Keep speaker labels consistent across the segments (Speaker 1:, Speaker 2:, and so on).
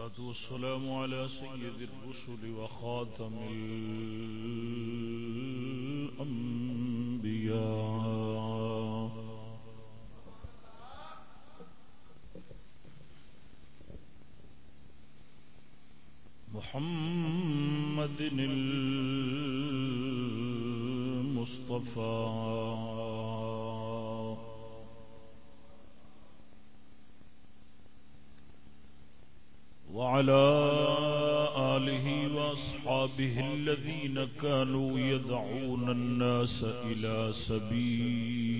Speaker 1: والصلاة والسلام على سيد الرسل وخاتم الأنبياء. محمد المصطفى. الذين كانوا يدعون الناس إلى سبيل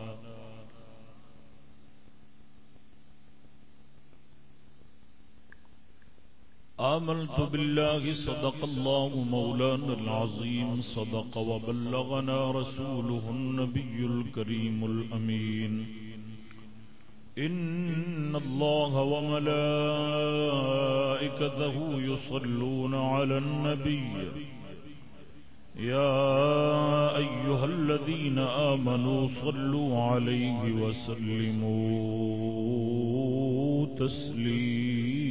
Speaker 1: آمنت بالله صدق الله مولانا العظيم، صدق وبلغنا رسوله النبي الكريم الأمين. إن الله وملائكته يصلون على النبي. يا أيها الذين آمنوا صلوا عليه وسلموا تسليما.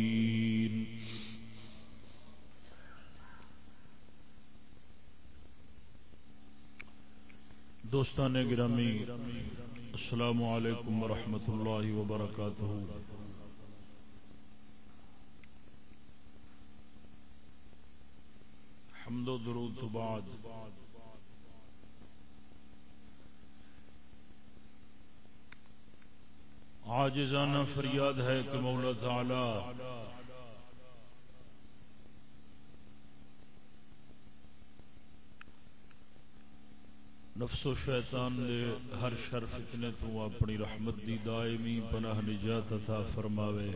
Speaker 1: دوستان گرامی، السلام علیکم ورحمۃ اللہ وبرکاتہ۔ حمد و درود تو بعد۔ عاجزانہ فریاد ہے کہ مولا تعالی نفس و شیطان نے ہر شر فتنے تو اپنی رحمت دی دائمی پناہ نجات عطا فرماوے۔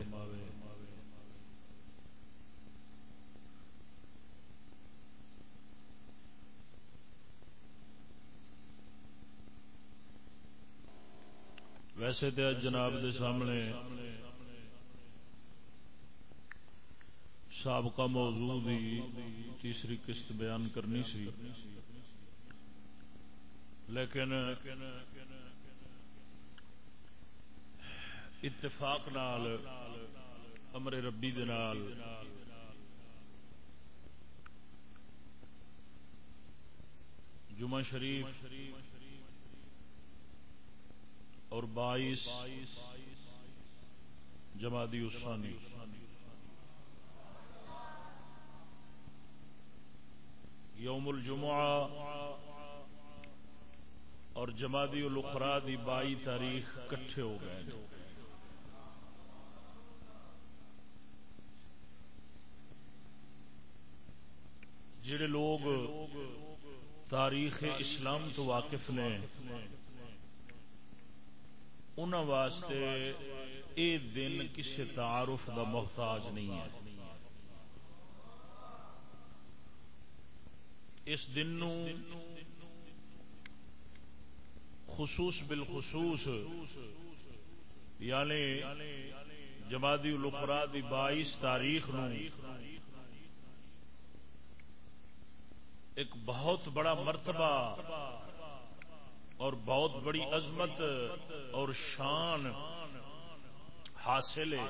Speaker 1: ویسے تو جناب دے سامنے سابقہ موضوع دی تیسری قسط بیان کرنی سی۔ لیکن اتفاق نال، امر ربی دے نال۔ جمعہ شریف اور بائیس جمادی اسانی یوم الجمعہ اور جمادی الاخرا دی بائی تاریخ کٹھے ہو گئے ہیں۔ جڑے لوگ تاریخ اسلام تو واقف نے ان واسطے اے دن کسی تعارف دا محتاج نہیں ہے۔ اس دن نو خصوص بالخصوص یعنی جمادی الاخرا دی بائیس تاریخ نو ایک بہت بڑا مرتبہ اور بہت بڑی عظمت اور شان حاصل ہے۔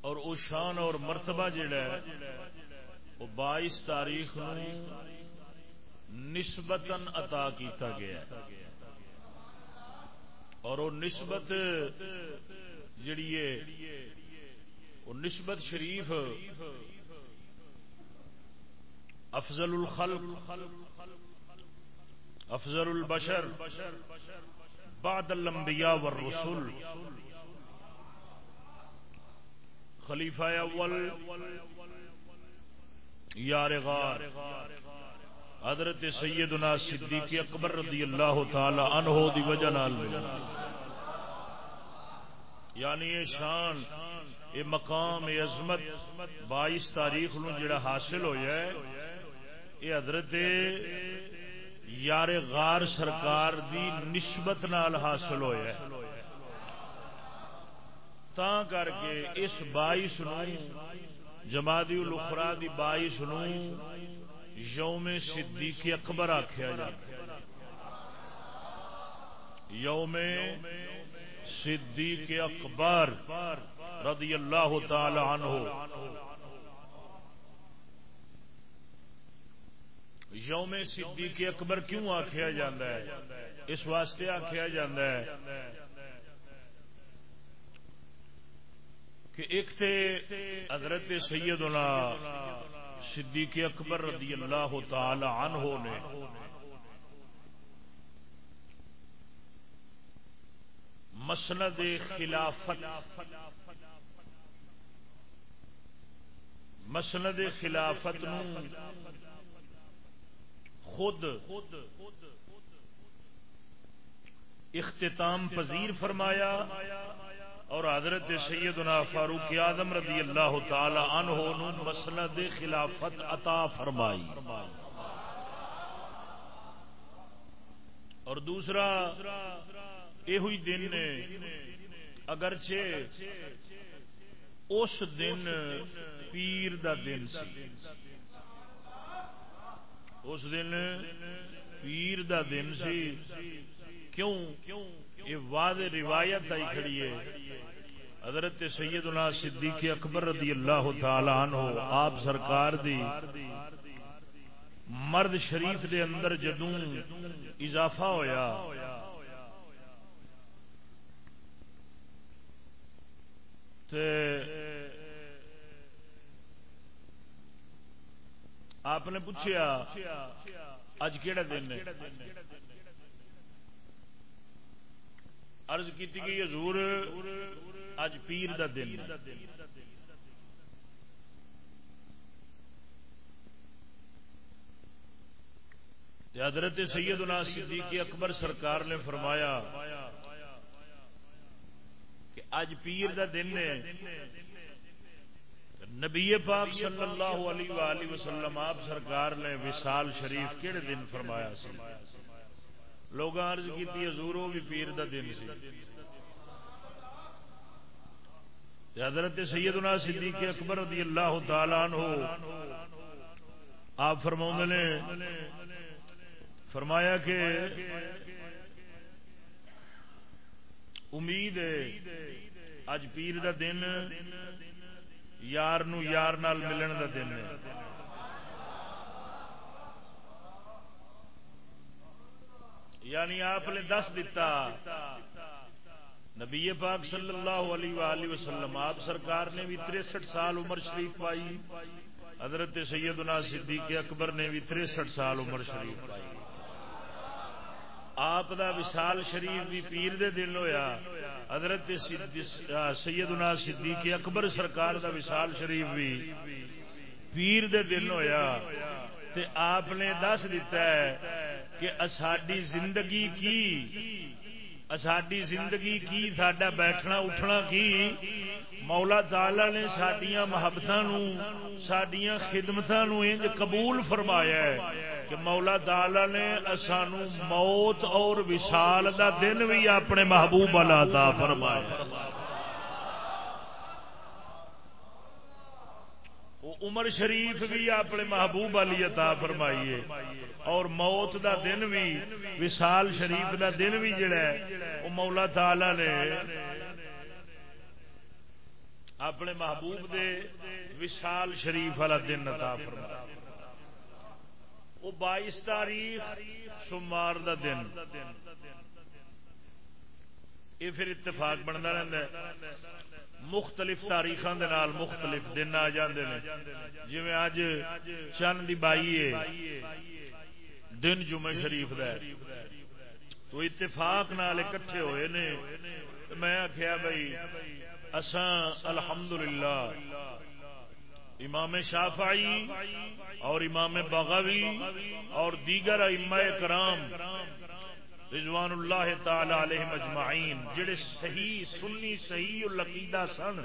Speaker 1: اور وہ شان اور مرتبہ جڑا ہے وہ بائیس تاریخ نسبتاً عطا کیتا گیا ہے۔ اور وہ نسبت جڑی ہے، وہ نسبت شریف افضل الخلق، افضل البشر، بعد الانبیاء والرسل۔ خلیفہ اول یار غار. حضرت سیدنا صدیق اکبر رضی اللہ تعالی عنہ دی وجہ نال یعنی یہ شان، یہ مقام، یہ عظمت بائیس تاریخ نو جڑا حاصل ہو جائے یہ حضرت یار غار سرکار دی نسبت نال حاصل ہو جائے تا کر کے اس بائیس نو جماعتی الاخرا دی بائیس نو یوم صدیق اکبر آخیا جاتا یوم صدیق اکبر رضی اللہ تعالی عنہ۔ یوم صدیق اکبر کیوں آخیا جاتا ہے؟ اس واسطے آخیا جاتا ہے کہ ایک تھے حضرت سیدنا صدیق اکبر رضی اللہ تعالی عنہ نے مسند خلافت مسند خلافت نو خود اختتام پذیر فرمایا اور حضرت سیدنا فاروق آدم رضی اللہ تعالی عنہ مسند خلافت عطا فرمائی۔ اور دوسرا یہ ہوئی دن نے اگرچہ اس دن پیر دا دن سی۔ اس دن پیر دا دن سی۔ کیوں یہ واضح روایت آئی کھڑی ہے؟ حضرت سیدنا صدیق اکبر رضی اللہ تعالی عنہ، آپ سرکار دی مرد شریف دے اندر جدوں اضافہ ہویا، تے آپ نے پوچھا اج کیڑا دن ہے عرض کی گئی حضور اج پیر دا دن حضرت سیدنا صدیق اکبر سرکار نے فرمایا کہ اج پیر دا دن ہے۔ نبی پاک صلی اللہ علیہ وآلہ وسلم آپ سرکار نے وصال شریف کہڑے دن فرمایا لوگ عرض کی حضور، وہ بھی پیر دا دن سی۔ حضرت سیدنا صدیق اکبر رضی اللہ تعالی عنہ، آپ فرما نے، فرمایا کہ امید ہے، اج پیر دا دن یار نو یار نال ملن دا دن ہے۔ یعنی آپ نے دس دتا نبی پاک صلی اللہ علیہ وآلہ وسلم، آپ سرکار نے بھی تریسٹھ سال عمر شریف پائی۔ حضرت سیدنا صدیق اکبر نے بھی تریسٹھ سال عمر شریف پائی۔ آپ دا وشال شریف بھی پیر دے دل ہویا۔ حضرت سیدنا صدیق اکبر سرکار دا وشال شریف بھی پیر دے دل ہویا۔ تے آپ نے دس دیتا ہے۔ کہ اساڈی زندگی کی؟ ساری زندگی کی؟ سڈا بیٹھنا اٹھنا کی؟ مولا تعالی نے سڈیا محبت سڈیا خدمت انج قبول فرمایا ہے کہ مولا تعالی نے سانو موت اور وشال دا دن بھی اپنے محبوب والا عطا فرمایا عمر شریف بھی اپنے محبوب علی عطا فرمائیے اور موت دا دن بھی وشال شریف دا دن بھی جڑا ہے، وہ مولا تعالی نے اپنے محبوب دے وشال شریف والا دن عطا فرمایا۔ وہ بائیس تاریخ سوموار دا دن۔ یہ پھر اتفاق بنتا رہتا ہے۔ مختلف تاریخ مختلف دن آ جاندے ہیں جی اج چند دی بائی ہے، دن جمعہ شریف دا تو اتفاق نال اکٹھے ہوئے نے۔ میں آخیا بھائی اساں الحمدللہ، امام شافعی اور امام بغوی اور دیگر امہ کرام رضوان اللہ تعالی علیہ مجمعین جڑے صحیح سنی، صحیح العقیدہ سن،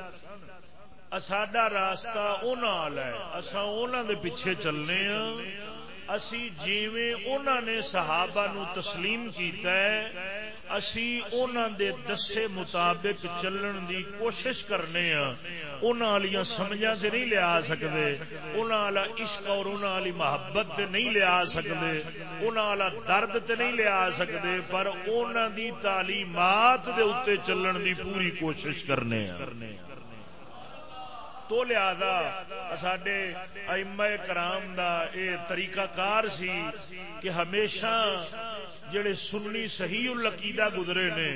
Speaker 1: اساڈا راستہ انہاں ہے، اساں انہاں دے پیچھے چلنے ہاں۔ اسی جیویں انہاں نے صحابہ نو تسلیم کیتا ہے اسی انہاں دے دسے مطابق چلن دی کوشش کرنے ہاں۔ انہاں والیاں سمجھاں تے نہیں لیا سکدے۔ انہاں والا عشق اور انہاں والی محبت تے نہیں لیا سکدے۔ انہاں والا درد تے نہیں لیا سکدے۔ پر انہاں دی تعلیمات دے اوتے چلن دی پوری کوشش کرنے ہاں۔ تو لہذا سڈے ائمہ کرام دا اے طریقہ کار سی کہ ہمیشہ جڑے سنی صحیح العقیدہ گزرے نے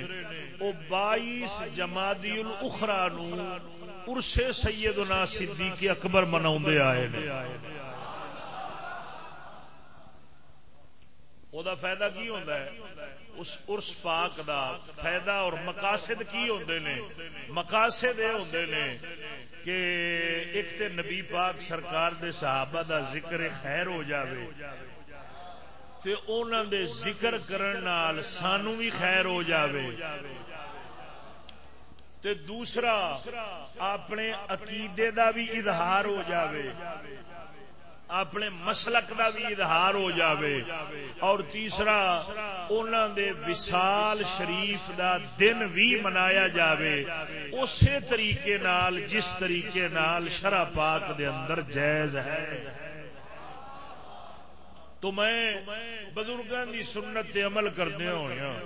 Speaker 1: وہ بائیس جمادی الاخرا نو ارسے سیدنا صدیق اکبر منا آئے نے۔ او دا فائدہ کی ہوتا ہے؟ اس ارس پاک دا فائدہ اور مقاصد کی ہوندے نے مقاصد یہ ہوندے نے کہ ایک تے نبی پاک سرکار دے صحابہ دا ذکر خیر ہو جاوے تے انہاں دے ذکر کرن نال سانو بھی خیر ہو جاوے تے دوسرا اپنے عقیدے دا بھی اظہار ہو جاوے اپنے مسلک دا بھی اظہار ہو جاوے۔ اور تیسرا انہوں دے وسال شریف دا دن بھی منایا جاوے۔ اسی طریقے نال، جس طریقے نال شرح پاک دے اندر جائز ہے۔ تو میں بزرگوں کی سنت عمل کردیا ہوا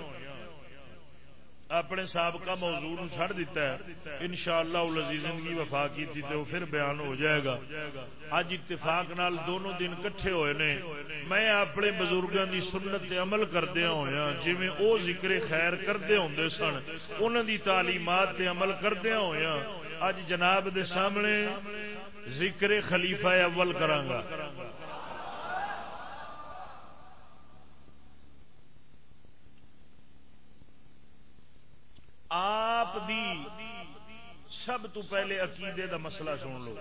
Speaker 1: اپنے سابقہ موضوع چھڑ دیتا ہے۔ ان شاء اللہ زندگی وفا کی تھی تو پھر بیان ہو جائے گا۔ اج اتفاق نال دونوں دن کٹھے ہوئے نے۔ میں اپنے بزرگوں کی سنت عمل کردیا ہوا جی وہ ذکر خیر کرتے ہوں سن انہوں دی تعلیمات تے عمل کردیا ہوا اج جناب دے سامنے ذکر خلیفہ اول کرانگا آپ دی سب تو پہلے عقیدے دا مسئلہ سن لو۔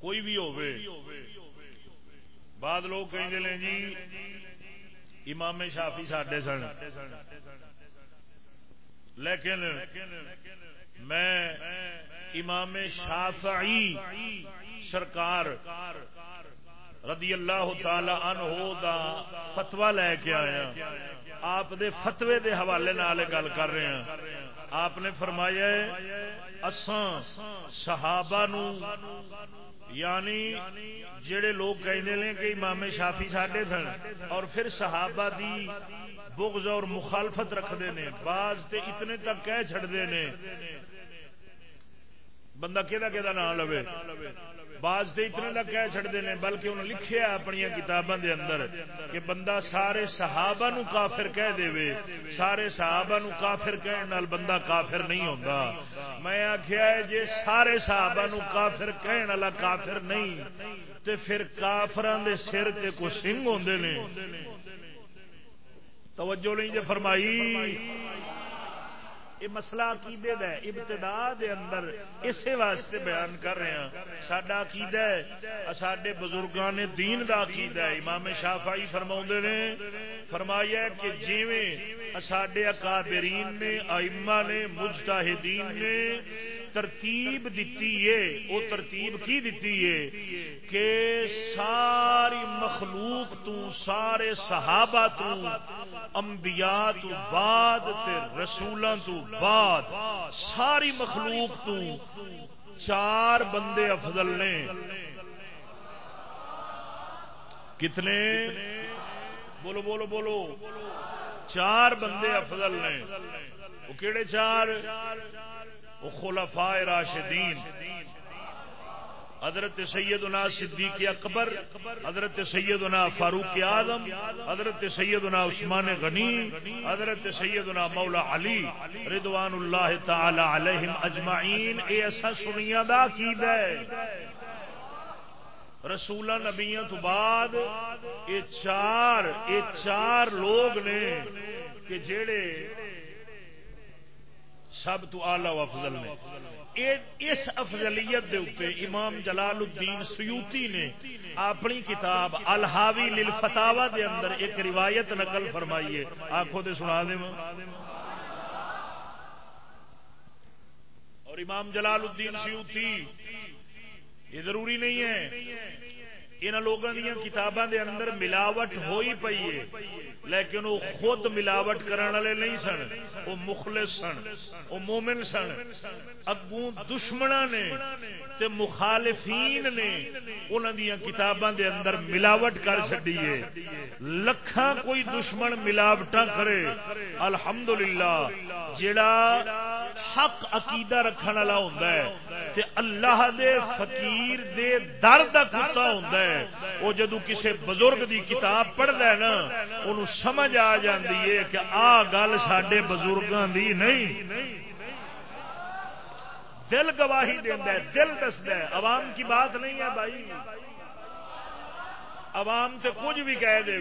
Speaker 1: کوئی بھی ہوئے بعد لوگ کہیں لیں جی امام شافی ساڈے سن۔ لیکن میں امام شافعی سرکار رضی اللہ تعالی عنہ دا فتوا لے کے آیا آپ دے فتوے دے حوالے نال گل کر رہے ہیں۔ آپ نے فرمایا اساں صحابہ نو یعنی جڑے لوگ کہنے لیں کہ امام شافی ساڈے سن اور پھر صحابہ دی بغض اور مخالفت رکھتے ہیں بعض تے اتنے تک کہہ چھڑتے ہیں بندہ کہ نام لو بعض تے اتنے تک کہہ چڑھتے ہیں بلکہ انہوں لکھیا اپنی کتابوں دے اندر کہ بندہ سارے صحابہ نو کافر کہہ دے وے، سارے صحابہ نو کافر کہنے نال بندہ کافر نہیں ہوتا میں آخیا ہے، جے سارے صحابہ نو کافر کہنے والا کافر نہیں، تے پھر کافران دے سر تے کو سنگ ہوندے نے۔ توجہ نہیں جے فرمائی۔ یہ مسئلہ عقیدے دا ہے، ابتدا دے اندر اسی واسطے بیان کر رہے ہیں۔ ساڈا عقیدہ ہے، ساڈے بزرگاں نے دین دا عقیدہ ہے۔ امام شافعی فرماوندے نے فرمایا کہ جویں ساڈے اکابرین نے، ائمہ نے، مجتہدین نے ترتیب دیتی ہے۔ وہ ترتیب کی دیتی ہے؟ کہ ساری مخلوق تو، سارے صحابہ تو، انبیاء تو بعد تے رسولاں تو بعد ساری مخلوق تو چار بندے افضل نے۔ کتنے؟ بولو بولو بولو۔ چار بندے افضل نے وہ کہڑے چار؟ وہ خلفاء راشدین۔ حضرت سیدنا صدیق اکبر حضرت سیدنا فاروق اعظم حضرت سیدنا عثمان غنی حضرت سیدنا مولا علی رضوان اللہ تعالی علیہم اجمعین۔ اے ایسا سنیا دا عقیدہ ہے۔ رسول نبیاں تو بعد یہ چار یہ چار لوگ نے کہ جڑے سب تو آلہ و افضل نے۔ اس افضلیت دے اوپر امام جلال الدین سیوتی نے اپنی کتاب الحاوی للفتاوا دے اندر ایک روایت نقل فرمائی ہے۔ آنکھوں دے سنا دے اور امام جلال الدین سیوتی یہ ضروری نہیں ہے۔ ان لوگوں دیا کتاباں دے اندر ملاوٹ ہوئی پئی ہے، لیکن وہ خود ملاوٹ کرنے والے نہیں سن، وہ مخلص سن، وہ مومن سن۔ اگوں دشمنا نے تے مخالفین نے انہاں دیا کتاباں دے اندر ملاوٹ کر چڈی ہے۔ لکھاں کوئی دشمن ملاوٹاں کرے، الحمدللہ جڑا حق عقیدہ رکھنے والا ہوندا ہے، تے اللہ دے فقیر دے در دا کتا ہوندا ہے۔ وہ جدو کسی بزرگ دی کتاب پڑھتا ہے نا ان سمجھ آ جاتی ہے کہ آ گل سڈے بزرگوں دی نہیں۔ دل گواہی دینا ہے، دل دستا ہے۔ عوام کی بات نہیں ہے بھائی۔ عوام تے کچھ بھی کہہ دے۔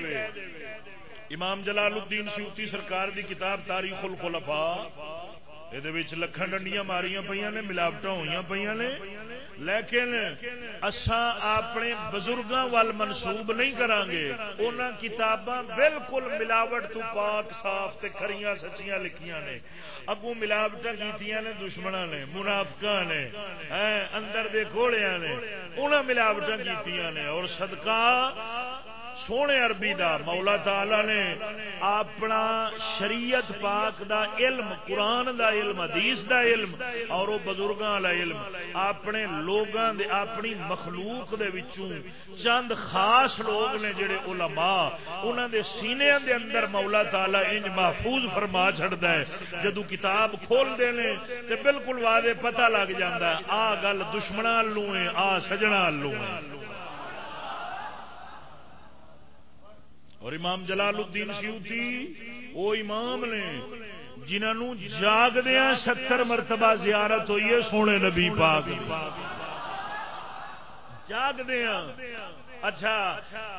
Speaker 1: امام جلال الدین سیوتی سرکار دی کتاب تاریخ الخلفاء یہ لکھن ڈنڈیاں ماریاں پہ نے ملاوٹ ہوئی پہ نے۔ لیکن اساں اپنے بزرگاں وال منسوب نہیں کران گے انہاں کتاباں بالکل ملاوٹ تو پاک، صاف تے کھریاں، سچیاں لکھیاں نے۔ اگوں ملاوٹاں کیتیاں نے، دشمناں نے، منافقاں نے اندر دے گھوڑیاں نے۔ انہاں ملاوٹاں کیتیاں نے۔ اور صدقہ سونے عربی دا مولا تعالی نے اپنا شریعت پاک دا علم، قرآن دا علم، حدیث دا علم اور وہ بزرگاں والا علم اپنے لوگاں دے، اپنی مخلوق دے وچوں چند خاص لوگ نے جڑے علماء، انہاں دے سینے دے اندر مولا تعالی انج محفوظ فرما چھڑدا ہے۔ جدوں کتاب کھول دے نے تے بالکل واضح پتہ لگ جاندا ہے، آ گل دشمناں لوں ہے آ سجنا لوں ہے اور امام جلال الدین سیوتی، وہ امام نے جنہوں جاگدیا ستر مرتبہ زیارت ہوئی ہے سونے نبی پاک جاگدیا اچھا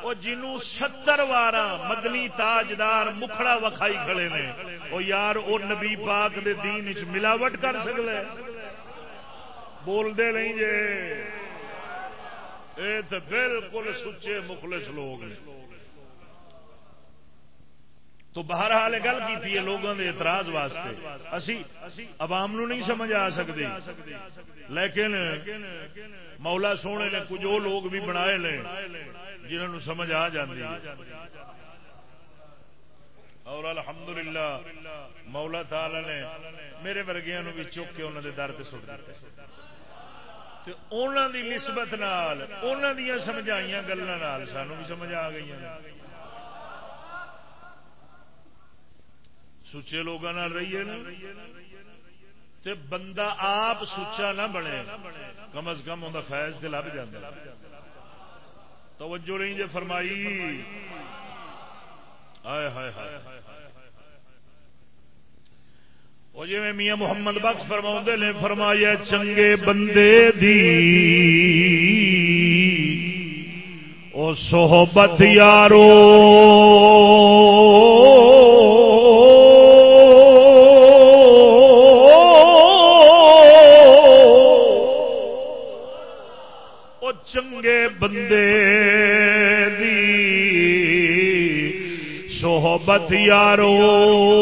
Speaker 1: وہ جنوں ستر وار مدنی تاجدار مکھڑا وکھائی کھڑے نے، وہ یار، وہ نبی پاک دے دین چ ملاوٹ کر سکتے بول دے نہیں جے۔ اے تو بالکل سچے مخلص لوگ ہیں تو بہرحال گل کی لوگوں کے اعتراض واسطے۔ اسی عوام نو نہیں سمجھ آ سکتے لیکن مولا سونے نے کچھ وہ لوگ بھی بنا جنہوں سمجھ آ جاتی اور الحمدللہ مولا تعالی نے میرے ورگیا بھی چک کے انہوں نے درد سٹ دیتے انہوں کی نسبت سمجھائی گلوں سانو بھی سمجھ آ گئی سچے لوگ رہیے نا۔ تے بندہ آپ سچا نہ بنے، کم از کم ان فیض سے لب جا توجہ نہیں جی فرمائی۔ وہ جی میں میاں محمد بخش فرما نے، فرمایا چنگے بندے دی او صحبت یارو۔ صحبت یارو۔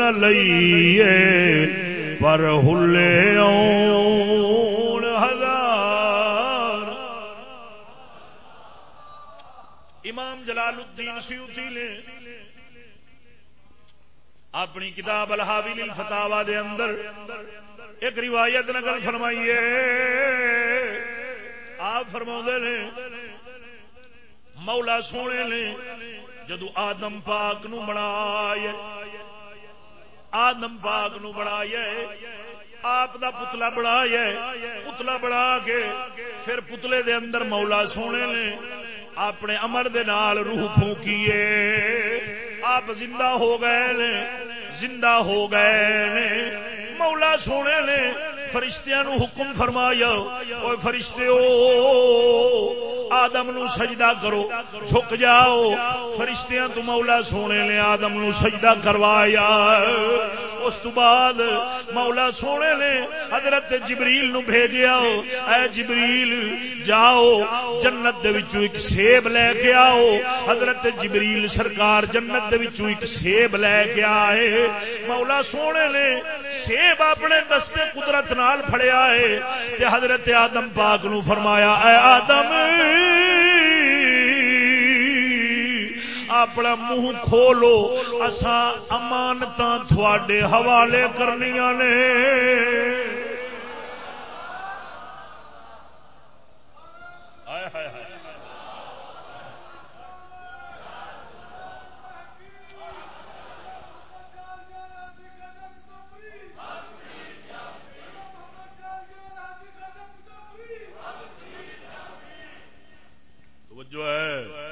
Speaker 1: نہ لئیے پر ہلے اون ہزار امام جلال الدین سیوتی نے اپنی کتاب الحاوی الفتاوا دے اندر ایک روایت نقل فرمائیے آپ فرما نے مولا سونے نے جدو آدم پاک نو بنایا آدم پاک نو بنایا آپ دا پتلا بنایا پتلا بنا کے پھر پتلے دے اندر مولا سونے نے اپنے امر دے نال روح پھونکیے۔ آپ زندہ ہو گئے نے، زندہ ہو گئے نے۔ مولا سونے نے فرشتیاں نو حکم فرمایا اوے فرشتیو آدم نو سجدہ کرو۔ جھک جاؤ۔ فرشتیاں تو مولا سونے نے آدم نو سجدہ کروایا اس تو بعد مولا سونے نے حضرت جبریل نو بھیجیا، اے جبریل، جاؤ، جنت دے وچوں ایک سیب لے کے آؤ۔ حضرت جبریل سرکار جنت دے وچوں ایک سیب لے کے آئے۔ مولا سونے نے سیب اپنے دستے قدرت نال پھڑیا ہے۔ تے حضرت آدم پاک نو فرمایا، اے آدم! اپنا منہ کھولو۔ اسا امانت تھوڑے حوالے کرنیا نے۔ جو ہے۔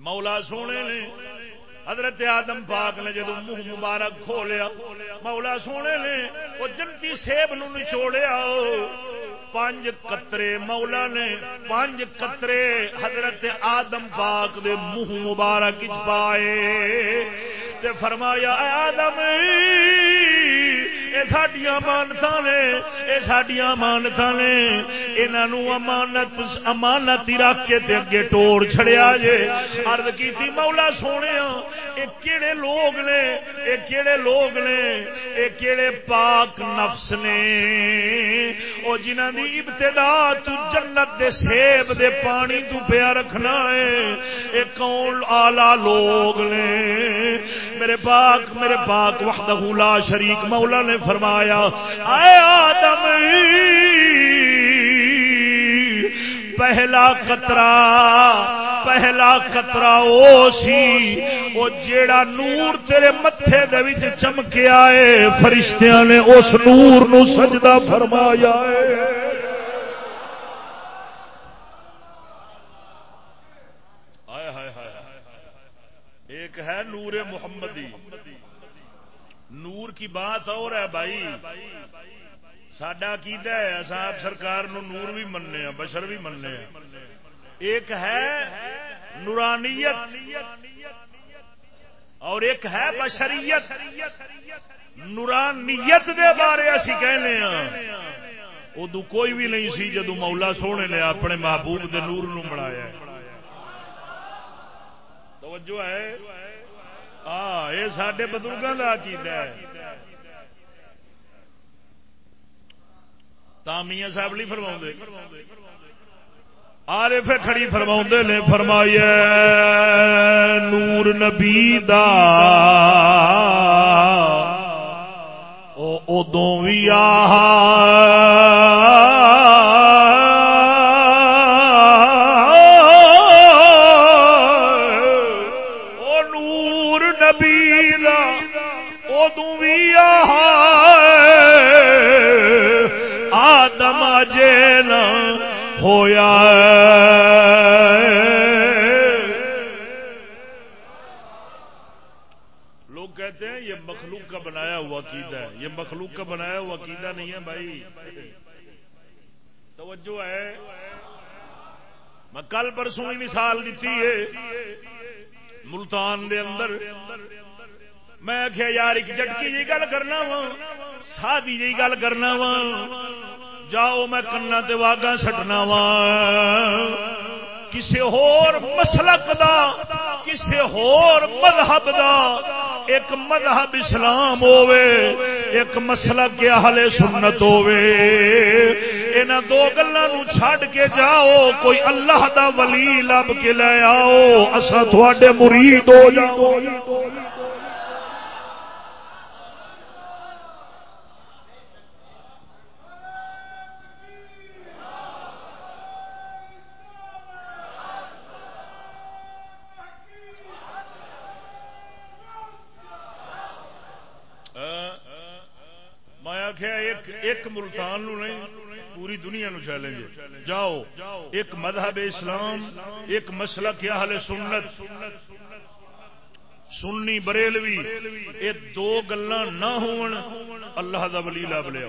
Speaker 1: مولا سونے نے حضرت آدم پاک نے جدو منہ مبارک کھولیا، مولا سونے نے وہ جنتی سیب نو نچوڑیا پانچ قطرے مولا نے پانچ قطرے حضرت آدم پاک دے منہ مبارک پائے۔ تے فرمایا آدم یہ سڈیا مانتا نے یہ سڈیا مانتا نے انہوں امانت امانت ہی رکھ کے اگے ٹوڑ چھڑیا جے۔ ارد کی مولا سونے یہ کہڑے لوگ نے یہ کہڑے لوگ نے یہ کہڑے پاک نفس نے۔ وہ جنہ دی ابتدا تو جنت دے سیب دے پانی تو پیا رکھنا ہے یہ کون آلہ لوگ نے۔ میرے پاک میرے پاک وحدہ لا شریک مولا نے فرمایا، اے آدم، پہلا قطرہ پہلا قطرہ او سی، او جیڑا نور تیرے متھے دے وچ چمکیا ہے فرشتیاں نے اس نور نو سجدہ فرمایا ہے ایک ہے نور محمدی۔ نور کی بات اور ہے بھائی۔ سڈا کی صاحب سرکار نو نور بھی مننے ہیں بشر بھی مننے ہیں ایک ہے نورانیت اور ایک ہے بشریت۔ نورانیت دے بارے اسی کہنے ہیں ادو کوئی بھی نہیں سی جدو مولا سونے نے اپنے محبوب دے نور نو بنایا توجہ ہے۔ ہاں یہ سڈے بزرگوں کا عقیدہ ہے۔ تامیاں صاحب نہیں فرما آرے پھر کھڑی فرما نے فرمایا نور نبی دا۔ ادو بھی آ ہو ہویا لوگ کہتے ہیں یہ مخلوق کا بنایا ہوا عقیدہ ہے۔ یہ مخلوق کا بنایا ہوا عقیدہ نہیں ہے بھائی۔ توجہ ہے۔ میں کل پرسوں ہی مثال دیتی ہے۔ ملتان دے اندر میں آخیا یار، ایک جٹکی جی گل کرنا وا، سادی جی گل کرنا وا۔ جاؤ میں کنا تے واگا سٹنا وا کسی ہور مسلک دا کسی ہور مذہب دا۔ ایک مذہب اسلام ہووے، ایک مسلک اہل سنت ہووے۔ انہاں دو گلاں نو چھڈ کے جاؤ، کوئی اللہ دا ولی لب کے لے آؤ، اساں تواڈے مرید ہو جاؤ۔ ایک ملتان نو نہیں، پوری دنیا نو چیلنج جاؤ، ایک مذہب اسلام، ایک مسئلہ کیا حل سنت۔ سننی بریلوی، یہ دو گلا نہ ہون، اللہ دا ولی لب لیا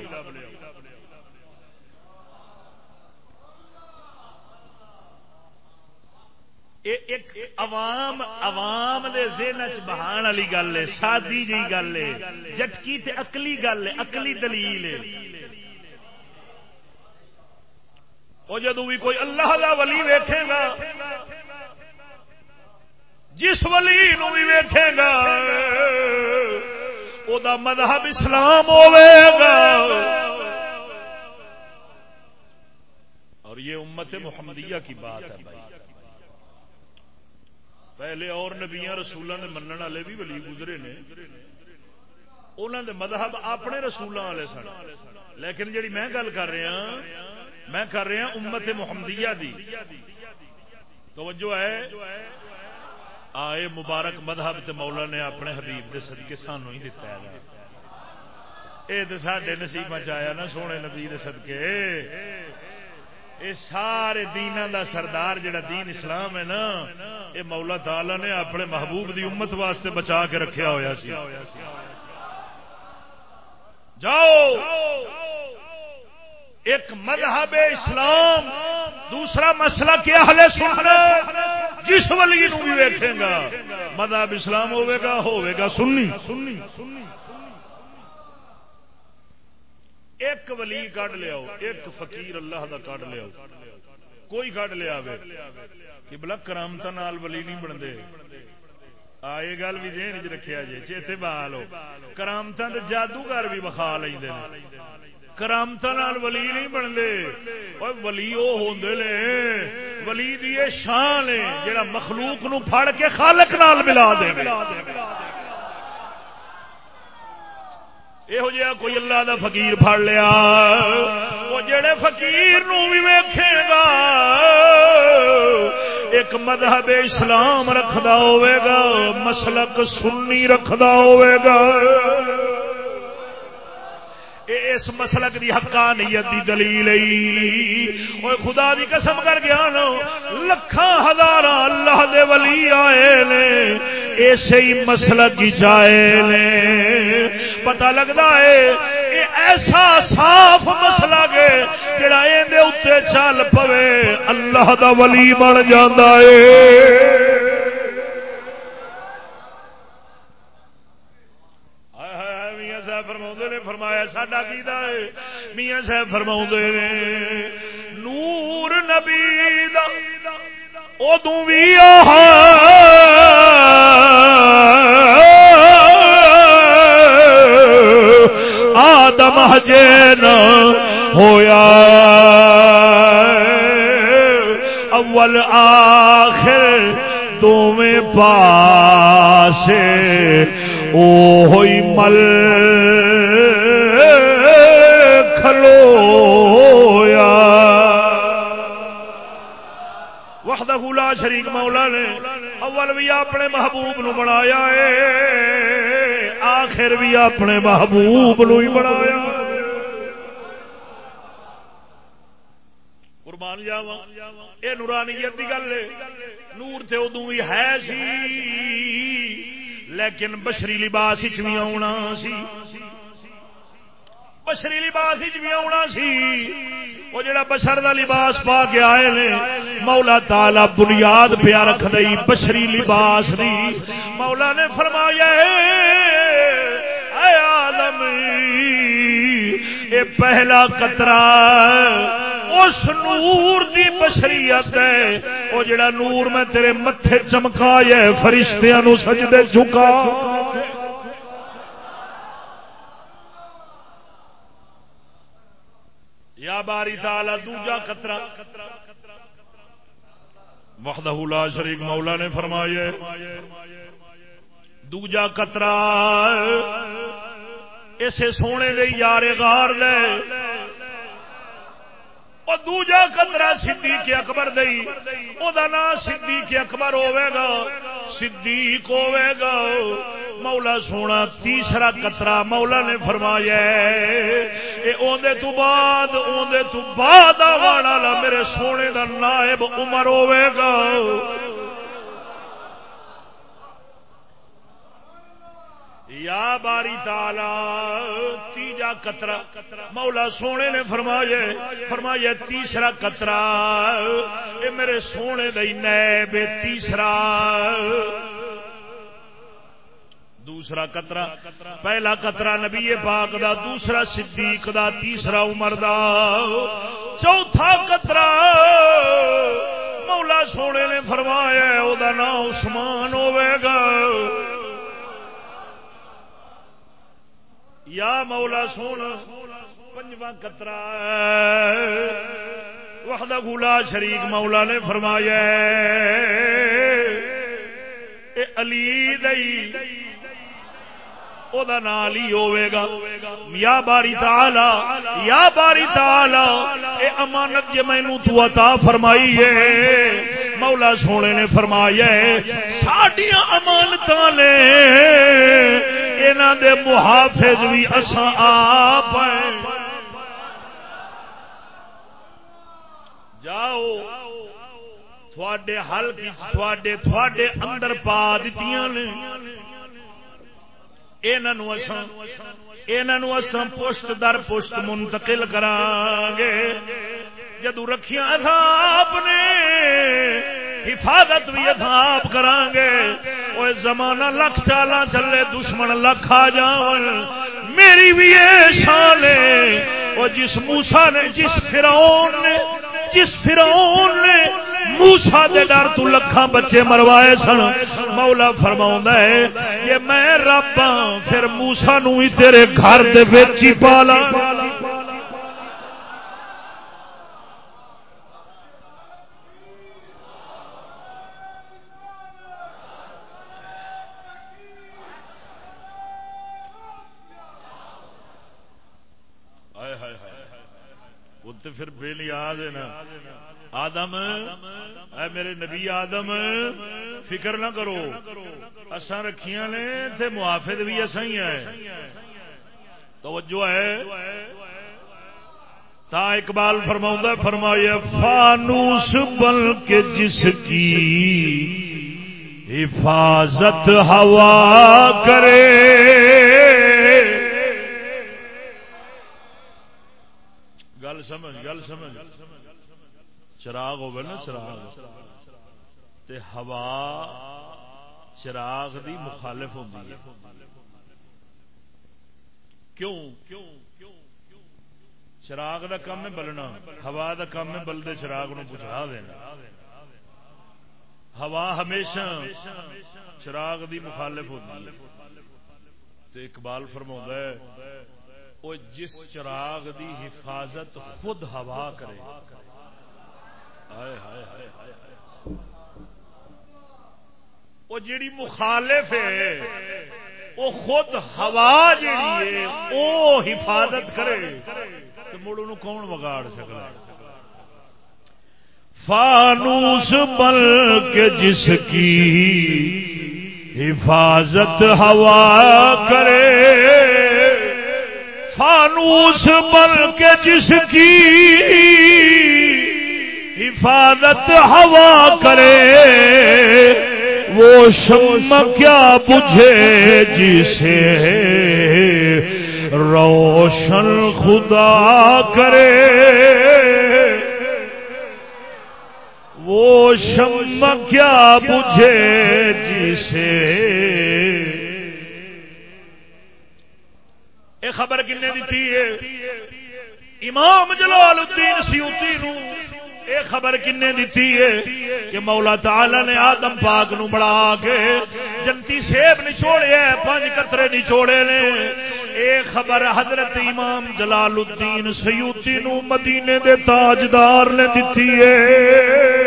Speaker 1: ایک عوام عوام دے ذہن چ بہان والی گل ہے، سادی جی گل ہے جٹکی تے اکلی گل ہے اکلی دلیل ہے۔ وہ جدو بھی کوئی اللہ دا ولی ویکھے گا، جس ولی نو بھی ویکھے گا، او دا مذہب اسلام ہوے گا۔ اور یہ امت محمدیہ کی بات ہے بھائی۔ پہلے اور نبیا رسولوں کے منع والے بھی ولی گزرے نے۔ انہوں دے مذہب اپنے رسولوں والے سن۔ لیکن جی میں گل کر رہا ہاں، میں کر رہا ہاں امت محمدیہ دی۔ توجہ ہے؟ آئے مبارک مذہب تے مولا نے اپنے حبیب دے صدقے سانو ہی دتا ہے۔ یہ تو سارے نصیب چیا نا سونے نبی دے صدقے۔ یہ سارے دینا دا سردار جڑا دین اسلام ہے نا یہ مولا تعالی نے اپنے محبوب دی امت واسطے بچا کے رکھیا ہوا سی۔ جاؤ! ایک مذہب اسلام، دوسرا مسئلہ کیا حل سننا جس ولی نو بھی ویکھے گا۔ مذہب اسلام ہوے گا ہوے گا سننی سننی ایک ولی کڈ لیا ایک فقیر اللہ دا کڈ لیا کوئی کڈ لیا کہ بلا کرامت نال ولی نہیں بنتے۔ آئے گل بھی ذہن چ رکھا جی چیتے بال ہو۔ کرامت جادوگر بھی بخا لیں کرامت ولی نہیں بنتے۔ ولی وہ ہوں ولی دی شان ہے، جڑا مخلوق نو پھڑ کے خالق نال ملا دے یہو جہا کوئی اللہ دا فقیر پھڑ لیا وہ جڑے فقیر نو بھی ویکھے گا ایک مذہب اسلام رکھدا ہوئے گا مسلک سنی رکھدا ہوئے گا اس مسلک دی حقانیت دی دلیل اوے خدا دی قسم کر گیا نا لکھاں ہزار اللہ دے ولی آئے نے، ایسے ہی مسلک کی جائے نے۔ پتہ لگدا ہے اے ایسا صاف مسئلہ گے جڑا ایں دے اوتے چل پوے، اللہ دا ولی بن جاندا ہے۔ فرما نے فرمایا، ساڈا کی میاں صاحب فرما نے، نور نبی ادو بھی آدم ہجے ن ہویا اول آخر تمہیں پاس او ہوئی مل کھلویا۔ وحدہ لا شریک مولا نے اول بھی اپنے محبوب نو بنایا ہے، آخر بھی اپنے محبوب نو ہی بنایا مان جا یہ نورانیت کی گل ہے۔ نور تے ادو بھی ہے سی۔ لیکن بشری لباس بھی آنا سی۔ بشری لباس بھی آنا سی۔ وہ جڑا بشر دا لباس پا کے آئے نے، مولا تالا بنیاد پیا رکھ دئی بشری لباس دی۔ مولا نے فرمایا، اے آدم اے پہلا قطرہ اس نور دی بشریت ہے۔ وہ جڑا نور میں تیرے متھے چمکایا فرشتیاں نو سجدے چکا یا باری تالا دوجا قطرہ۔ وحدہ لا شریک مولا نے فرمایا دوجا قطرہ۔ اسے سونے دے یار غار لے اور دوجا قطرہ صدیق اکبر دئی او دا نام صدیق اکبر ہوے گا۔ صدیق ہوے گا۔ مولا سونا تیسرا قطرہ مولا نے فرمایا اے اوندے تو بعد، اوندے تو بعد آوان والا میرے سونے دا نائب عمر ہوے گا۔ یا باری تالا تیجا قطرہ۔ مولا سونے نے فرمایا فرمایا تیسرا قطرہ۔ اے میرے سونے دئی نیب تیسرا۔ دوسرا قطرہ، پہلا قطرہ نبی پاک دا، دوسرا صدیق دا، تیسرا عمر دا۔ چوتھا قطرہ، مولا سونے نے فرمایا، او دا نام عثمان ہوے گا۔ یا مولا سونا پنجواں کترا وحدہ گولا شریک مولا نے فرمایا اے علی دئی او دا نام علی ہوے گا یا باری تعالی یا باری تعالی اے امانت جے مینوں تو عطا فرمائی ہے مولا سونے نے فرمایا ہے ساڈیاں امانتاں نے انہاں دے محافظ بھی اساں آپ ہیں جاؤ تھوڑے حل تھوڑے تھوڑے اندر پا دتیاں نے پشت در پشت منتقل کران گے جدو رکھیاں اتھاپ نے، حفاظت بھی اتھاپ کران گے وہ زمانہ لکھ چالا چلے دشمن لکھ آ جان میری بھی یہ شان ہے۔ وہ جس موسا نے، جس فرعون نے، جس فرعون نے موسا دے ڈر تو لکھاں بچے مروائے سن مولا فرما ہے کہ میں رب ہاں پھر موسا نو ہی تیرے گھر دے وچ ہی پالا پھر بے نیاز ہے نا آدم، اے میرے نبی آدم، فکر نہ کرو، اساں رکھیاں نے، تے محافظ بھی اساں ہی ہے توجہ ہے۔ تا اقبال فرماؤں فرمایا فانوس بل کے جس کی حفاظت ہوا کرے۔ گل سمجھ گل سمجھ۔ چراغ ہوگا نا چراغ؟ تے ہوا چراغ دی مخالف ہوتی ہے۔ کیوں؟ چراغ دا کام ہے بلنا۔ ہوا دا کام ہے بلدے چراغ نو بجھا دینا۔ ہوا ہمیشہ چراغ دی مخالف ہوتی ہے۔ تو اقبال فرما ہے وہ جس چراغ دی حفاظت خود ہوا کرے وہ جیڑی مخالف ہے، وہ خود ہوا جیڑی ہے، وہ حفاظت کرے تو مڑ ان کون بگاڑ سکتا فانوس بل کے جس کی حفاظت ہوا کرے۔ فانوس بل کے جس کی حفاظت ہوا کرے، وہ شم کیا بجھے جسے روشن خدا کرے۔ وہ شم کیا بجھے جسے۔ یہ خبر کن دیتی ہے؟ امام جلال الدین سیوتی نو اے خبر کنے دیتی ہے کہ مولا تعالی نے آدم پاک نو بڑا کے جنتی سیب نچوڑے پانچ کترے نچوڑے نے۔ اے خبر حضرت امام جلال الدین سیوتی نو مدینے دے تاجدار نے دیتی ہے۔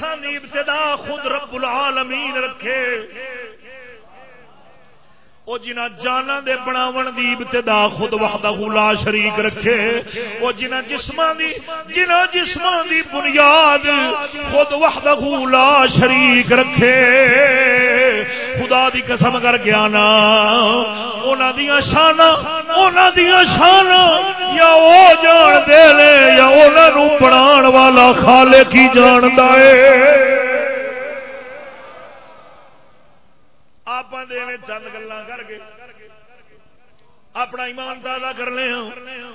Speaker 1: جنہ دی ابتدا خود رب العالمین رکھے۔ وہ جنہ جانا دے بناون دی ابتدا خود وحدہ لا شریک رکھے۔ وہ جنہ جسمان دی جنہ جسمان دی بنیاد خود وحدہ لا شریک رکھے۔ خدا دی قسم کر گیا نا اونا دیا شانا اونا دیا شانا یا وہ جان دے لے یا انہوں بنا والا خالق ہی جانتا ہے۔ آپ چند گلا کر کے۔ اپنا ایمان تازہ کر لیا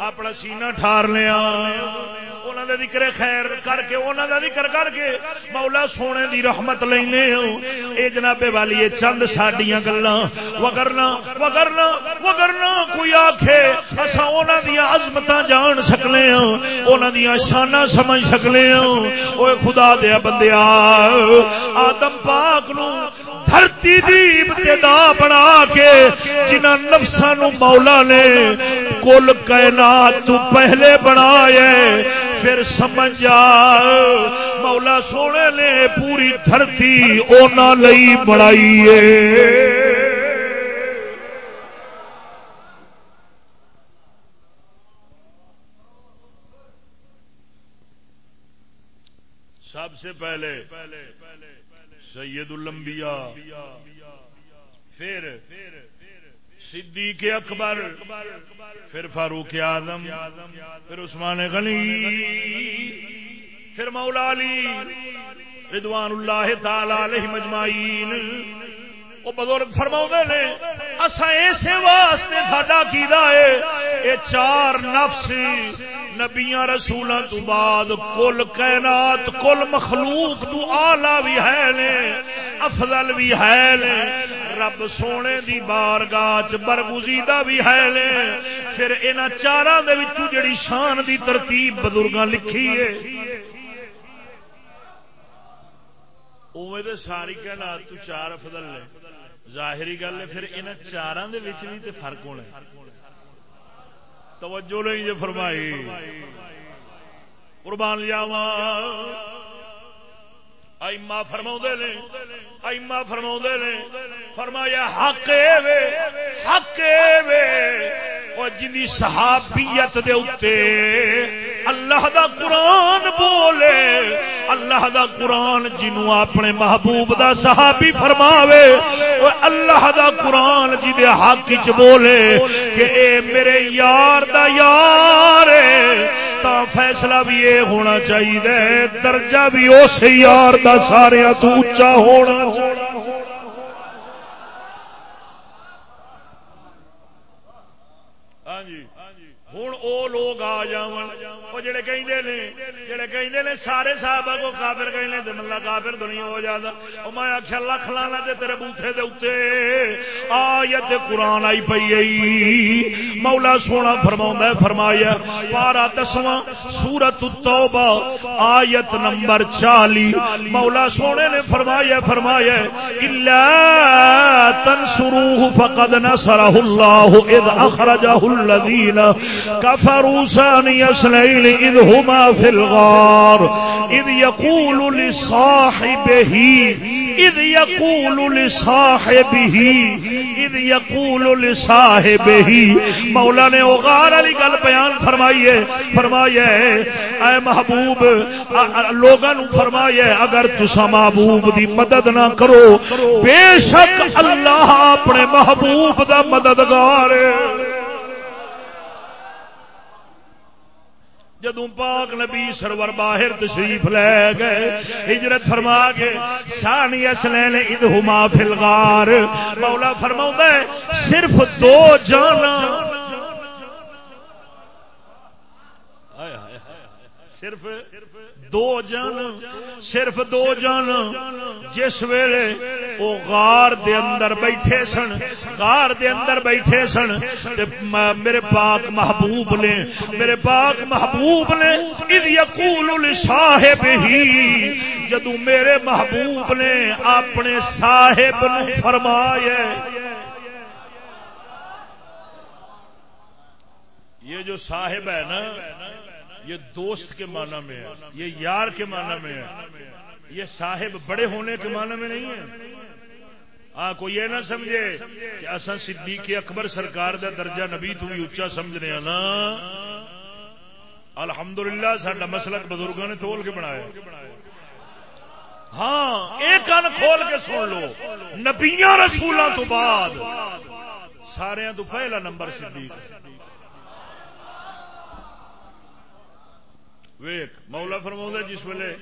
Speaker 1: اپنا سینہ ٹھار لیا انہوں نے ذکر خیر کر کے انہوں نے ذکر کر کے مولا سونے دی رحمت لینے اے جناب والی یہ چند ساڈیاں گلاں۔ وگرنا وگرنا وگرنا کوئی آکھے اسا انہاں دی عظمتاں جان سکنے ہاں انہاں دی شاناں سمجھ سکنے ہاں اوے خدا دے بندیا آدم پاک نو دھرتی دی ابتدا بنا کے جنہاں نفساں نو مولا نے کل کائنات تو پہلے بنایا پھر سمجھ مولا سونے نے پوری دھرتی اونا لئی بنائی ہے۔ سب سے پہلے سید الانبیاء پھر صدیق اکبر، پھر فاروق اعظم، پھر عثمان غنی، پھر مولا علی رضوان اللہ تعالی علیہ مجمعین۔ وہ بزرگ فرما نے اصا اسے واسطے ساڈا کیدا ہے، یہ چار نفس نبیاں رسولوں تو بعد کل کائنات، کل مخلوق تو آلہ بھی ہے نے، افضل بھی ہے نے، رب سونے دی بارگاہ برگزیدہ بھی ہے نے، پھر انہاں چاراں دے وچوں جڑی شان دی ترتیب بزرگاں لکھی ہے۔ اوے تے ساری کائنات تو چار افضل نے، ظاہری گل ہے پھر انہاں چاراں دے وچ بھی تے فرق ہونا ہے۔ توجہ نہیں جی فرمائی۔ قربان جاوا ایما فرما نے ایما فرما نے، فرمایا حق وے حق وے۔ جنی صحابیت دے اتے اللہ دا قرآن بولے، اللہ دا قرآن جنو اپنے محبوب دا صحابی فرماوے۔ اللہ دا قرآن جی دے حق چ بولے کہ اے میرے یار دا یار تا فیصلہ بھی یہ ہونا چاہیے، درجہ بھی اس یار دا، سارے تو اچا ہونا چاہیے جی ہوں او لوگ آ جاون۔ وہ جڑے کہندے نے، جڑے کہندے نے سارے صحابہ کو کافر کہنے تے مطلب کافر دنیا ہو جاتا۔ او میں آکھیا، لکھ لانا تے تیرے بوتھے دے اوتے۔ آیت قرآن آئی پئی ائی مولا سونا فرماوندا ہے، فرمایا، پارا دسواں سورۃ التوبہ، آیت نمبر 40 مولا سونے نے فرمایا فرمایا، الا تنصروه فقد نصره الله إذ أخرجه الذين كفروا ثاني اثنين إذ هما في الغار. إذ يقول لصاحبه، إذ يقول لصاحبه، إذ يقول لصاحبه. مولا نے او غار علی گل بیان فرمائیے فرمائیے، اے محبوب لوگوں فرمائیے، اگر تسا محبوب دی مدد نہ کرو، بے شک اللہ اپنے محبوب دا مددگار ہے۔ جدو پاک نبی سرور باہر تشریف لے گئے، ہجرت فرما کے سانی اسلین ادہما فی الغار۔ مولا فرماؤں ہے، صرف دو جانا۔ صرف دو جان صرف دو جان جس ویلے وہ غار دے اندر بیٹھے سن، غار دے اندر بیٹھے سن میرے پاک محبوب نے، میرے پاک محبوب نے، اذ یقول لصاحب ہی جدو میرے محبوب نے اپنے صاحب نو فرمایا، یہ جو صاحب ہے نا یہ دوست کے معنی میں ہے، یہ یار کے معنی میں ہے، یہ صاحب بڑے ہونے کے معنی میں نہیں ہے۔ ہاں کوئی یہ نہ سمجھے کہ اصا صدیق اکبر سرکار دا درجہ نبی تو بھی اچا سمجھنے نا۔ الحمدللہ سڈا مسلک بزرگوں نے تول کے بنایا۔ ہاں ایک کن کھول کے سن لو، نبیاں رسولوں تو بعد سارے تو پہلا نمبر صدیق۔ ویک مولا فرما جس ویلے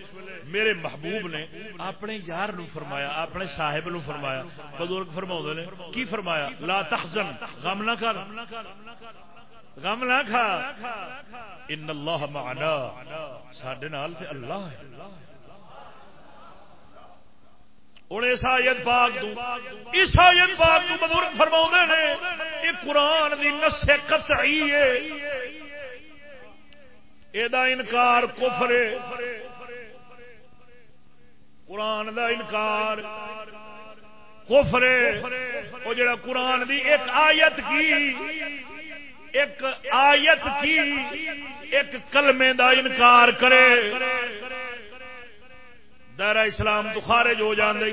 Speaker 1: میرے محبوب نے اپنے یار نو فرمایا، اپنے صاحب نو فرمایا۔ بزرگ فرما نے، کی فرمایا؟ لا تحزن، غم نہ کر۔ غم نہ کھا۔ ان اللہ معنا۔ سڈے نال تے اللہ ہے۔ ہوں عیسائیت پاک عیسائیت پاک بزرگ فرما نے، یہ قرآن کی نسے قطعی ہے۔ یہ انکار کفر قرآن دا انکار کفر وہ جڑا قرآن دی ایک آیت کی، ایک آیت کی ایک کلمے دا انکار کرے۔ دائرہ اسلام تو خارج ہو جاندے۔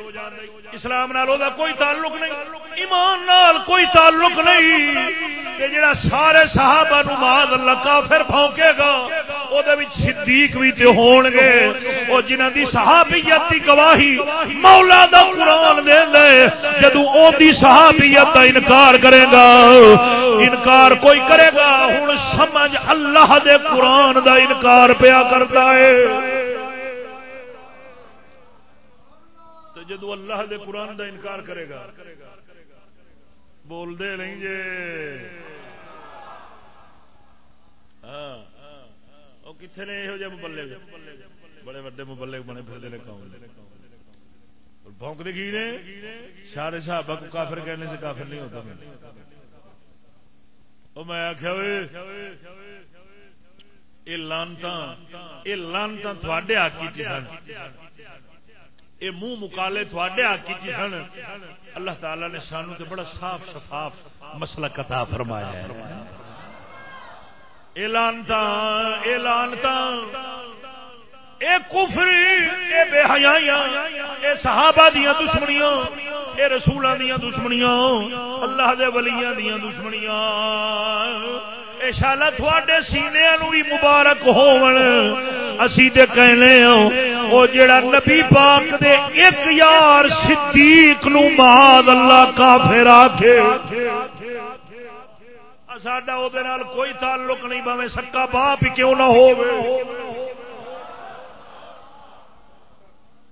Speaker 1: اسلام نال دا کوئی تعلق نہیں، ایمان نال کوئی تعلق نہیں کہ جڑا سارے صحابہ نو ماذ اللہ کافر بھونکے گا۔ او دے وچ صدیق وی تے ہون گے او جنہاں دی صحابیت دی گواہی مولا دا قرآن دے دے جدوں او دی صحابیت دا انکار کرے گا انکار کوئی کرے گا ہن سمجھ اللہ دے قرآن دا انکار پیا کرتا ہے جدو اللہ دے قرآن دا انکار کرے گا بول دے نہیں جے ہاں وہ کتنے نے مبلے بڑے مبلے بنے پھر کی نے سارے صحابہ کو کافر کہنے سے کافر نہیں ہوتا میں میں آخیا یہ لانتا یہ لانتا تھوڑے آکی سن یہ منہ مکالے تھوڑے آکی کی سن اللہ تعالی نے سانو تے بڑا صاف شفاف مسئلہ کتا فرمایا ہے اعلانتا اعلانتا اے کفری اے بے حیائیاں اے صحابہ دیاں دشمنیاں، اے رسولاں دیاں دشمنیاں، اللہ دے ولیاں دیاں دشمنیاں۔ اے شالا تھوڑے سینے نو بھی مبارک ہون اسی تے کہنے ہوں، او جڑا نبی پاک دے ایک یار صدیق نو ماد اللہ کافر آکھے۔ ساڈا او دے نال کوئی تعلق نہیں باویں سکا باپ کیوں نہ ہوے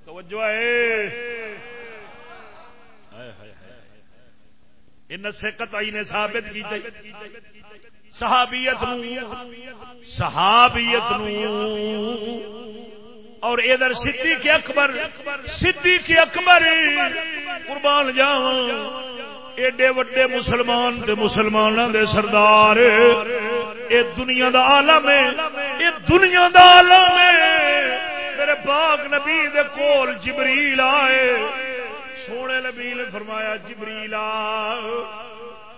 Speaker 1: توجہ ہے۔ قطعی نے ثابت کی صحابیت صحابیت اور ادھر سدھی کے اکبر سدھی اکبر، قربان جاؤ ایڈے وڈے مسلمان تے مسلمانوں دے سردار، اے دنیا دا عالم ہے، اے دنیا دا عالم ہے۔ میرے پاک نبی دے کول جبریل آئے۔ سونے نبی نے فرمایا، جبریل آ،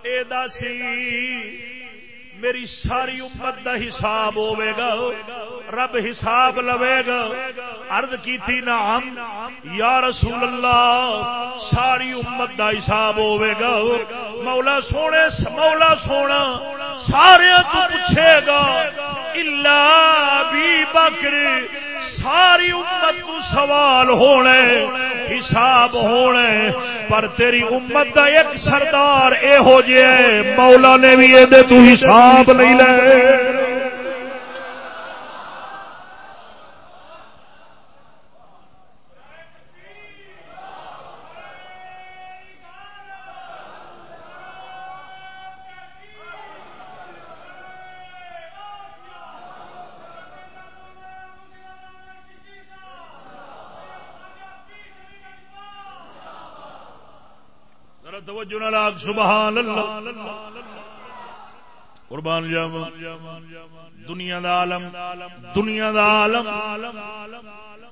Speaker 1: اے دا سی میری ساری امت دا حساب ہوے گا، رب حساب لوے گا۔ عرض کی تھی نعم یا رسول اللہ، ساری امت دا حساب ہوے گا۔ مولا سونے، مولا سونا، سارے تو پوچھے گا، الا بی بکر ساری امت تو سوال ہونے، حساب ہونے، پر تیری امت دا ایک سردار اے ہو جائے مولا نے بھی یہ تو حساب نہیں لے۔ توجہ نال آگ سبحان اللہ۔ قربان جاوا دنیا دا عالم، دنیا دا عالم۔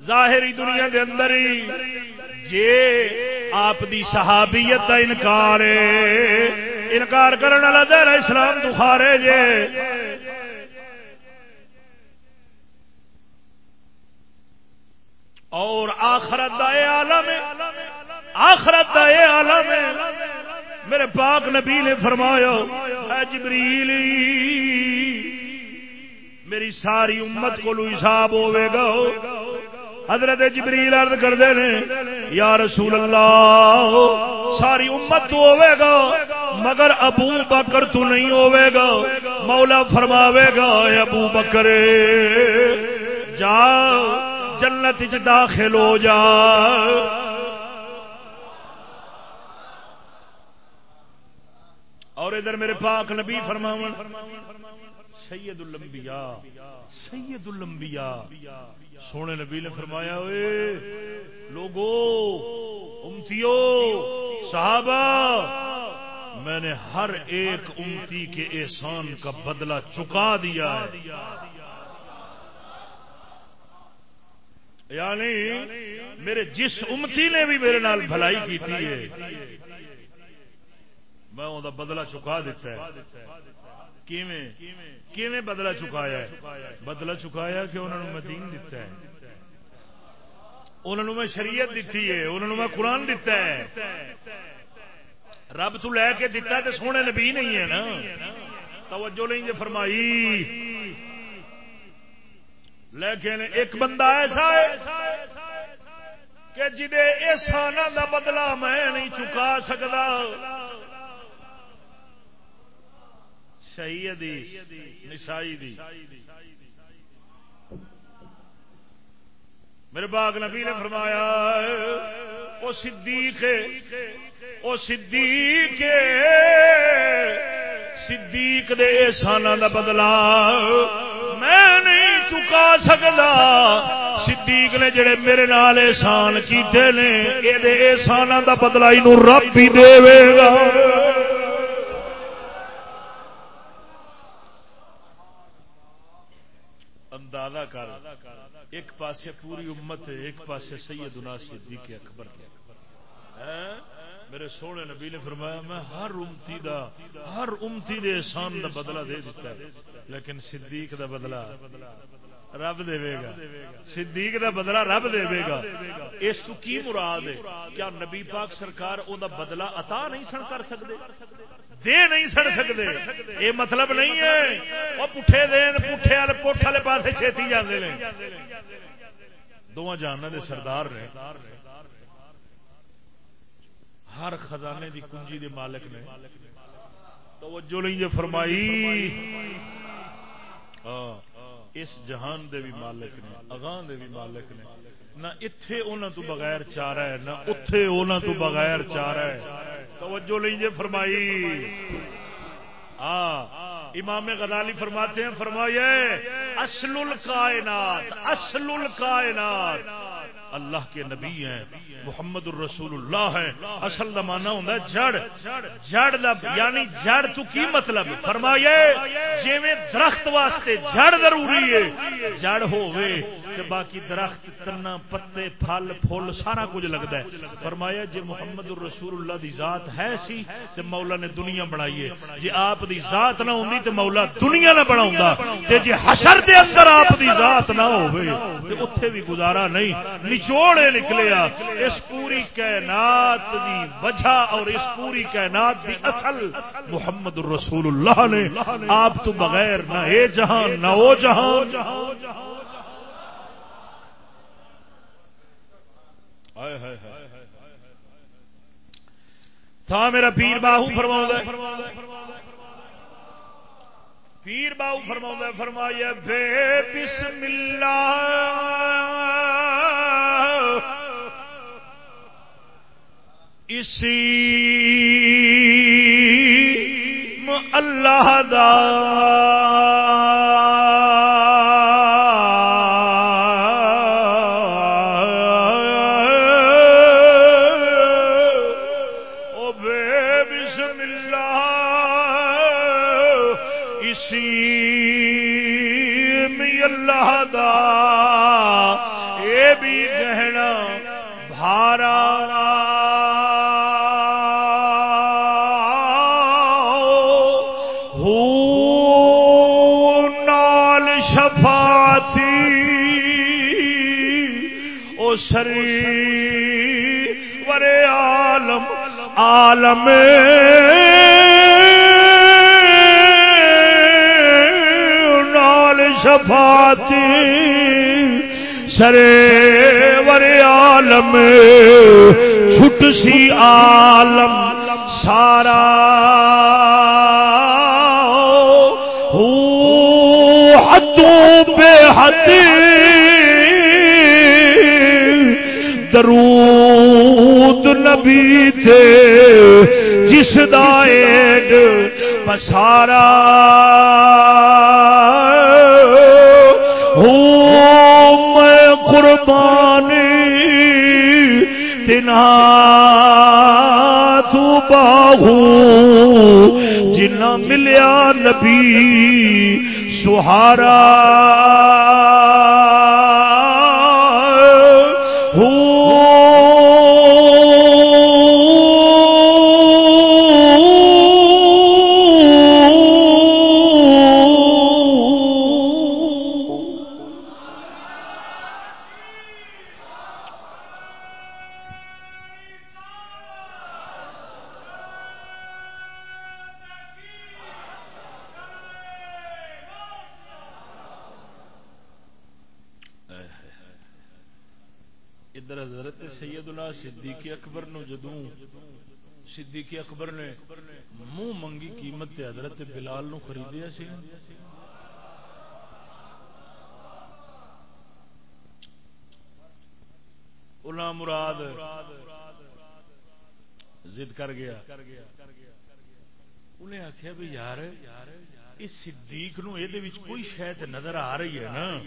Speaker 1: ظاہری دنیا دے اندر ہی جے آپ دی صحابیت دا انکار ہے۔ انکار کرنے والا دیر اسلام دخارے جے اور آخرت دا عالم ہے۔ آخرت دا عالم میرے پاک نبی نے فرمایا، اے جبریل، میری ساری امت کو حساب ہوے گا۔ حضرت جبریل عرض کر دے نے یا رسول اللہ، ساری امت تو ہوے گا، مگر ابو بکر تو نہیں ہوے گا۔ مولا فرماوے گا، اے ابو بکر، جا، جنت چ داخل ہو جا۔ اور ادھر میرے پاک نبی فرماون سید الانبیاء سید الانبیاء سونے نبی نے فرمایا ہوئے لوگو، امتیو، صحابہ، میں نے ہر ایک امتی کے احسان کا بدلہ چکا دیا ہے۔ یعنی میرے جس امتی نے بھی میرے نال بھلائی کی تھی ہے میں وہ بدلا چکا دیتا ہے۔ بدلا چکایا بدلا چکایا کہ انہوں نے میں دین دیتا ہے۔ انہوں میں شریعت دیتی ہے انہوں میں قرآن دیتا ہے۔ رب تو لے کے دیتا ہے تو سونے نبی نہیں ہے نا۔ توجہ نہیں جی فرمائی۔ لیکن ایک بندہ ایسا ہے کہ جنہیں احسان کا بدلا میں نہیں چکا سکتا۔ صحیح حدیث نسائی دی۔ میرے باغ نبی نے فرمایا وہ صدیق وہ صدیق صدیق دے احسانہ دا بدلا میں نہیں چکا سکتا صدیق نے جڑے میرے نال احسان کیتے نے یہ احسانہ دا بدلا رب ہی دے گا۔ اندازہ کر ایک پاسے پوری امت ایک پاسے سیدنا صدیق اکبر ہاں؟ میرے سونے نبی نے فرمایا، میں ہر امتی دا، ہر امتی دے احسان دا بدلہ دے دیتا ہے، لیکن صدیق دا بدلہ رب دے گا۔ صدیق دا بدلہ رب دے گا۔ اس تو کی مراد ہے؟ کیا نبی پاک سرکار او دا بدلہ عطا نہیں سن کر سکتے دے نہیں سڑ سکتے یہ مطلب نہیں ہے۔ وہ پٹھے دین، پٹھے والے پٹھ والے پاس چھتی جاتے ہیں دونوں جاننا دے سردار نے ہر خزانے دی کنجی دے مالک نے توجہ نہیں جو فرمائی۔ ہاں، اس جہان دے بھی مالک نے اگاں دے بھی مالک نے۔ نہ اتے انہوں تو بغیر چارہ ہے، نہ اتے انہوں تو بغیر چارہ ہے۔ توجہ لیں جے فرمائی۔ ہاں امام غزالی فرماتے ہیں فرمائیے اصل الکائنات اصل الکائنات۔ اللہ کے نبی ہیں، محمد الرسول اللہ ہے اصل زمانہ ہوں جڑ۔ جڑ لب یعنی جڑ تو کی مطلب؟ فرمائیے جی درخت واسطے جڑ ضروری ہے۔ جڑ ہوئے کہ باقی درخت، تنا، پتے، پھل، پھول، سارا کچھ لگتا ہے۔ فرمایا جی محمد الرسول اللہ دی ذات ہے سی، تے مولا نے دنیا بنائی ہے۔ جی آپ دی ذات نہ ہوندی، تے مولا دنیا نہ بناوندا تے جی حشر دے اندر آپ دی ذات نہ ہوئے تے اوتھے بھی گزارا نہیں۔ نچوڑے نکلیا اس پوری کائنات دی وجہ اور اس پوری کائنات دی اصل محمد الرسول اللہ نے۔ آپ تو بغیر نہ اے جہان، نہ او جہان۔ تھا میرا پیر باہو فرما پیر باؤ فرما فرمایا بے بسم اللہ اسی اللہ دا عالم نال شفاعتی سرے ور عالم چھٹ سی عالم سارا ہو حدوں بے حد درود نبی تھے جس دائڈ پسارا۔ ہو میں قربانی تنا تو باہو۔ جنا ملیا نبی سہارا۔ صدیق اکبر نے منہ منگی قیمت تے حضرت بلال نو خریدیا سی۔ غلام مراد ضد کر گیا۔ انہیں آخیا بھی یار، اس صدیق نو یہ کوئی شاید نظر آ رہی ہے نا۔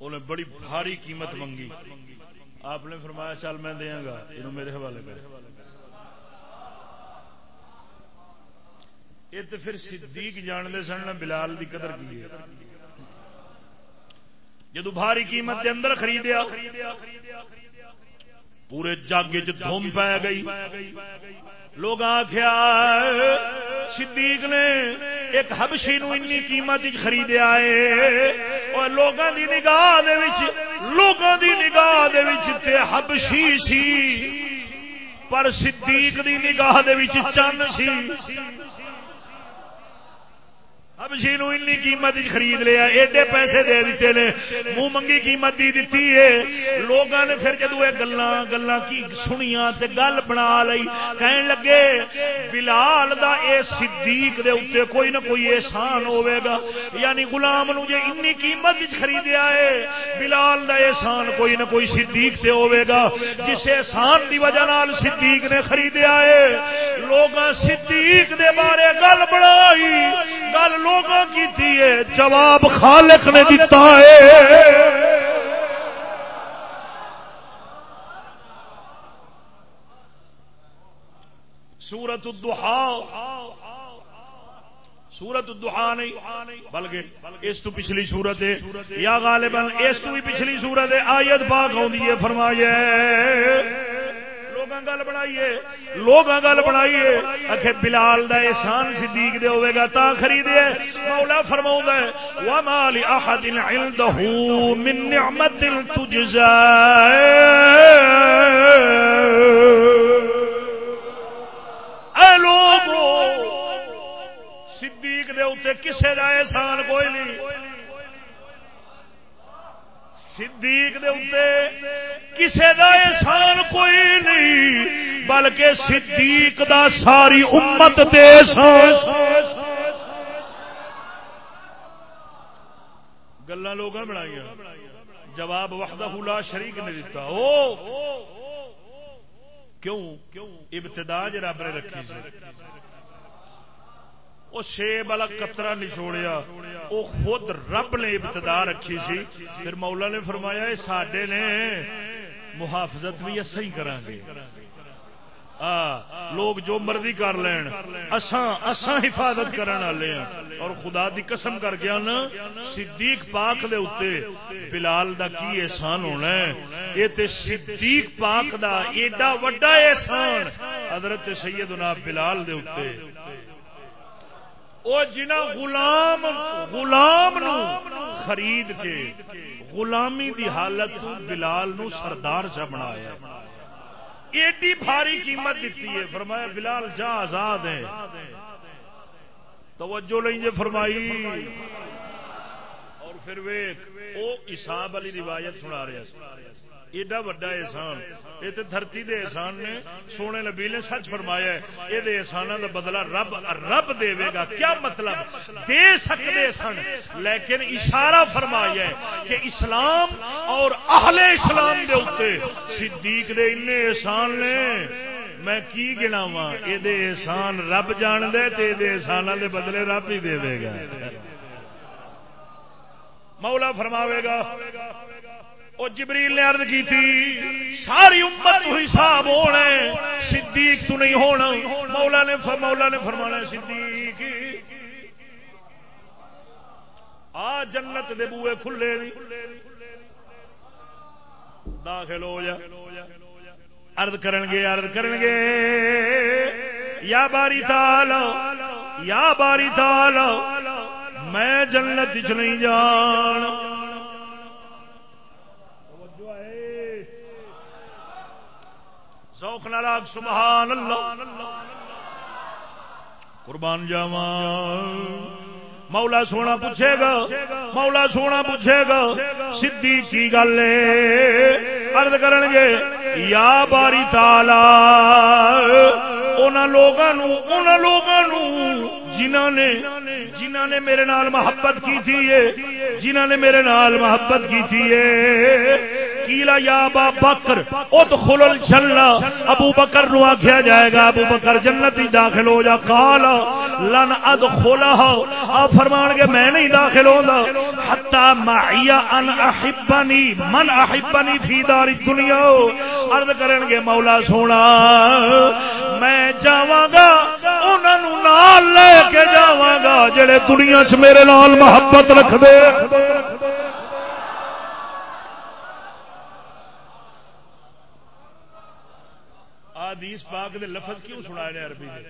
Speaker 1: انہیں بڑی بھاری قیمت منگی۔ آپ نے فرمایا، چل میں دیا گا یہ میرے حوالے کر۔ یہ تو پھر صدیق جانتے سن بلال دی قدر کی ہے۔ جدو بھاری قیمت کے اندر خریدیا، پورے جگ چم پی گئی۔ لوگ آخیا صدیق نے ایک حبشی نو انی قیمت خریدیا ہے اور لوگوں دی نگاہ دے وچ لوگوں دی نگاہ دے وچ تے حبشی سی۔ پر صدیق دی نگاہ دے وچ چن سی۔ حبشی نو انی قیمت خرید لیا، ایڈے پیسے دے دیتے نے، منہ منگی قیمت دی دیتی ہے۔ لوگوں نے پھر جدو یہ گلا گلا کی سنیا تے گل بنا لئی، کہن لگے، بلال دا اے صدیق دے اوتے کوئی نہ کوئی احسان ہوے گا۔ یعنی غلام نو جے انی قیمت وچ خریدیا ہے، بلال دا احسان کوئی نہ کوئی صدیق تے ہوے گا۔ جس احسان دی وجہ نال صدیق نے خریدیا ہے، لوگاں صدیق دے بارے گل بنائی، گل لوگاں کیتی جواب خالق نے دیتا ہے سورت الدحا سورت دہا نہیں، بلکہ اس تو پچھلی سورت ہے۔ یا غالباً اس تو بھی پچھلی سورت ہے۔ آیت پاک آئی ہے، فرمایا لوگاں گل بنائیے، لوگاں گل بنائیے۔ اکھے بلال دا احسان صدیق دے ہوے گا، تا خریدے مولا فرماؤں گا وما لاحد عنده من نعمت تجزا اے لوگو، صدیق دے اوتے کسے دا احسان کوئی نہیں۔ صدیق دے اوتے کسے دا احسان کوئی نہیں، بلکہ صدیق دا ساری امت تے احسان۔ گلا لوگ بنائی جواب وحدہ لا شریک نے دیتا او! کیوں؟ ابتدا رب نے رکھی سی۔ وہ شیب والا کترا نچوڑیا وہ خود رب نے ابتدا رکھی سی۔ پھر مولا نے فرمایا یہ سڈے نے محافظت بھی اصا ہی کریں گے لوگ جو مرضی کر لین، اساں اساں حفاظت کرنے والے ہیں اور خدا دی قسم کر کے نا صدیق پاک دے اوتے بلال دا کی احسان ہونا ہے؟ یہ تے صدیق پاک دا ایڈا وڈا احسان حضرت سیدنا بلال دے اوتے۔ وہ جنا غلام غلام نو خرید کے غلامی دی حالت بلال نو سردار چ بنایا ایڈی بھاری قیمت دیتی ہے۔ فرمایا، بلال، جا آزاد ہے توجہ لیں جے فرمائی۔ اور پھر ویک او اساب علی روایت سنا رہا ایڈا وڈا احسان۔ یہ تو دھرتی دے احسان نے سونے نبی نے سچ فرمایا ہے۔ یہ احسان کا بدلا رب رب دے گا کیا مطلب؟ دے سکتے سن۔ لیکن اشارہ فرمایا ہے کہ اسلام اور اہل اسلام دے اتنے صدیق دے ان احسان نے میں کی گناوا یہ احسان رب جان دے تے احسان دے بدلے رب ہی دے گا مولا فرماوے گا وہ جبریل نے عرض کی تھی ساری امت تو حساب ہونا صدیق تو نہیں ہونا۔ مولا نے مولا نے فرمانا صدیق۔ آ جنت دے بوئے کھلے داخل ہو جا۔ ارد کرن گے ارد کرن گے۔ یا باری تال یا باری تال میں جنت چ نہیں جان۔ ذوق ناراگ سبحان اللہ قربان جاوا مولا سونا پوچھے گا، مولا سونا پوچھے گا سدھی کی گل ارد کرن گے، یا باری تالا لوگوں لوگوں جنہوں نے جنہوں نے میرے نال محبت کی تھی جنہوں نے میرے نال محبت کی تھی کیلا یا با بکر ادخل الجنہ ابو بکر نو آکھیا جائے گا، ابو بکر جنت ہی داخل ہو جا قال لن ادخلها ا فرمان کے میں نہیں داخل ہوندا۔ حتا معي ان احبني من احبني فی دار الدنيا عرض کرن گے، مولا سونا، میں جاواں گا، انہاں نو نال لے کے جاواں گا، جڑے دنیا چ میرے نال محبت رکھ دے حدیث پاک دے لفظ کیوں سنا رہے عربی دے؟